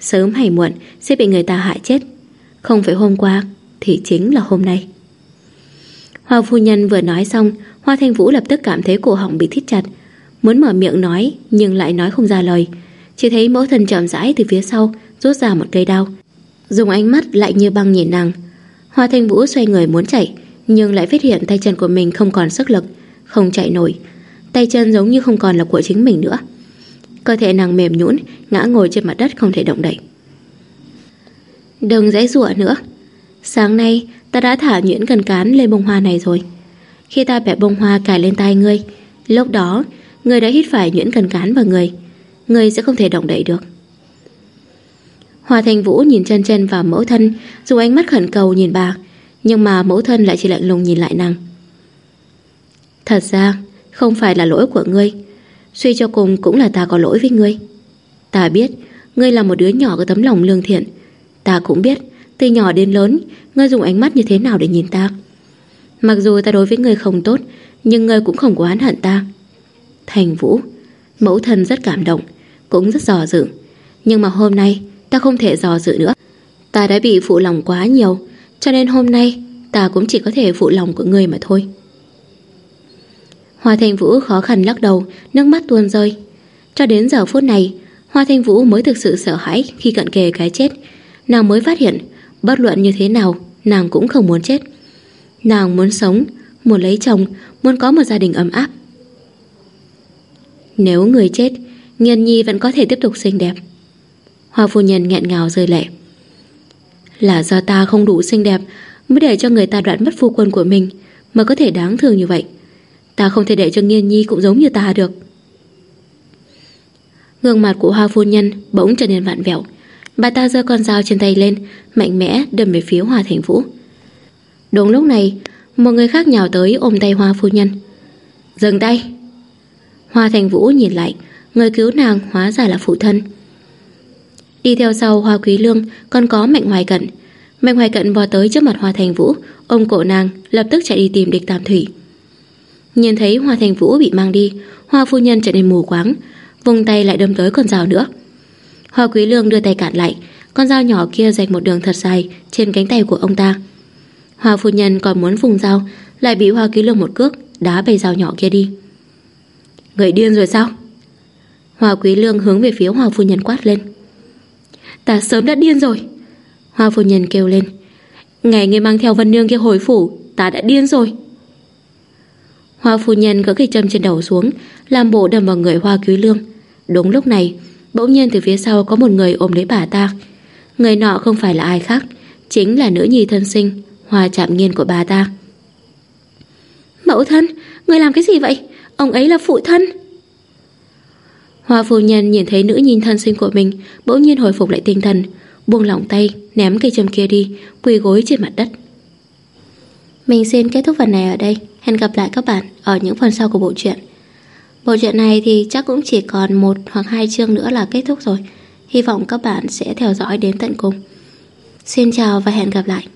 Sớm hay muộn sẽ bị người ta hại chết. Không phải hôm qua, Thì chính là hôm nay. Hoa phu nhân vừa nói xong, Hoa Thanh Vũ lập tức cảm thấy cổ họng bị thít chặt. Muốn mở miệng nói, Nhưng lại nói không ra lời. Chỉ thấy mẫu thân chậm rãi từ phía sau, Rút ra một cây đao. Dùng ánh mắt lại như băng nhìn nàng. Hoa Thanh Vũ xoay người muốn chạy nhưng lại phát hiện tay chân của mình không còn sức lực, Không chạy nổi. Tay chân giống như không còn là của chính mình nữa. Cơ thể nàng mềm nhũn, Ngã ngồi trên mặt đất không thể động đậy. Đừng dãy rụa nữa. Sáng nay, ta đã thả nhuyễn cần cán lên bông hoa này rồi. Khi ta bẻ bông hoa cài lên tay ngươi, Lúc đó, Ngươi đã hít phải nhuyễn cần cán vào người. Ngươi sẽ không thể động đậy được. Hoa Thành Vũ nhìn chân chân vào mẫu thân, Dùng ánh mắt khẩn cầu nhìn bà. Nhưng mà mẫu thân lại chỉ lạnh lùng nhìn lại nàng. Thật ra, Không phải là lỗi của ngươi. Suy cho cùng cũng là ta có lỗi với ngươi. Ta biết, Ngươi là một đứa nhỏ có tấm lòng lương thiện. Ta cũng biết, Từ nhỏ đến lớn, Ngươi dùng ánh mắt như thế nào để nhìn ta. Mặc dù ta đối với ngươi không tốt, Nhưng ngươi cũng không có oán hận ta. Thành Vũ, Mẫu thân rất cảm động, Cũng rất dò dự. Nhưng mà hôm nay, ta không thể dò dự nữa. Ta đã bị phụ lòng quá nhiều cho nên hôm nay, ta cũng chỉ có thể phụ lòng của người mà thôi. Hoa Thanh Vũ khó khăn lắc đầu, Nước mắt tuôn rơi. Cho đến giờ phút này, Hoa Thanh Vũ mới thực sự sợ hãi khi cận kề cái chết. Nàng mới phát hiện, Bất luận như thế nào, Nàng cũng không muốn chết. Nàng muốn sống, Muốn lấy chồng, Muốn có một gia đình ấm áp. Nếu người chết, Nghiên nhi vẫn có thể tiếp tục xinh đẹp. Hoa phu nhân nghẹn ngào rơi lệ. Là do ta không đủ xinh đẹp Mới để cho người ta đoạn mất phu quân của mình, Mà có thể đáng thương như vậy. Ta không thể để cho nghiên nhi cũng giống như ta được. Gương mặt của hoa phu nhân Bỗng trở nên vặn vẹo. Bà ta giơ con dao trên tay lên, Mạnh mẽ đâm về phía hoa thành vũ. Đúng lúc này, Một người khác nhào tới ôm tay hoa phu nhân. Dừng tay. Hoa thành vũ nhìn lại, Người cứu nàng hóa ra là phụ thân. Đi theo sau Hoa Quý Lương còn có Mạnh Hoài Cận. Mạnh Hoài Cận vò tới trước mặt Hoa Thành Vũ, ôm cổ nàng, lập tức chạy đi tìm địch Tam Thủy. Nhìn thấy Hoa Thành Vũ bị mang đi, Hoa phu nhân trở nên mù quáng, vùng tay lại đâm tới con dao nữa. Hoa Quý Lương đưa tay cản lại, con dao nhỏ kia rạch một đường thật dài trên cánh tay của ông ta. Hoa phu nhân còn muốn vùng dao, lại bị Hoa Quý Lương một cước đá bay dao nhỏ kia đi. Người điên rồi sao? Hoa Quý Lương hướng về phía Hoa phu nhân quát lên. Ta sớm đã điên rồi. Hoa phu nhân kêu lên. Ngày ngươi mang theo Vân Nương kia hồi phủ, Ta đã điên rồi. Hoa phu nhân gỡ cây châm trên đầu xuống, Làm bộ đâm vào người Hoa Quý Lương. Đúng lúc này, Bỗng nhiên từ phía sau có một người ôm lấy bà ta. Người nọ không phải là ai khác, Chính là nữ nhi thân sinh, Hoa chạm nghiên của bà ta. Mẫu thân, Người làm cái gì vậy? Ông ấy là phụ thân. Hoa phu nhân nhìn thấy nữ nhìn thân sinh của mình, Bỗng nhiên hồi phục lại tinh thần, Buông lỏng tay, ném cây châm kia đi, Quỳ gối trên mặt đất. Mình xin kết thúc phần này ở đây. Hẹn gặp lại các bạn ở những phần sau của bộ truyện. Bộ truyện này thì chắc cũng chỉ còn một hoặc hai chương nữa là kết thúc rồi. Hy vọng các bạn sẽ theo dõi đến tận cùng. Xin chào và hẹn gặp lại.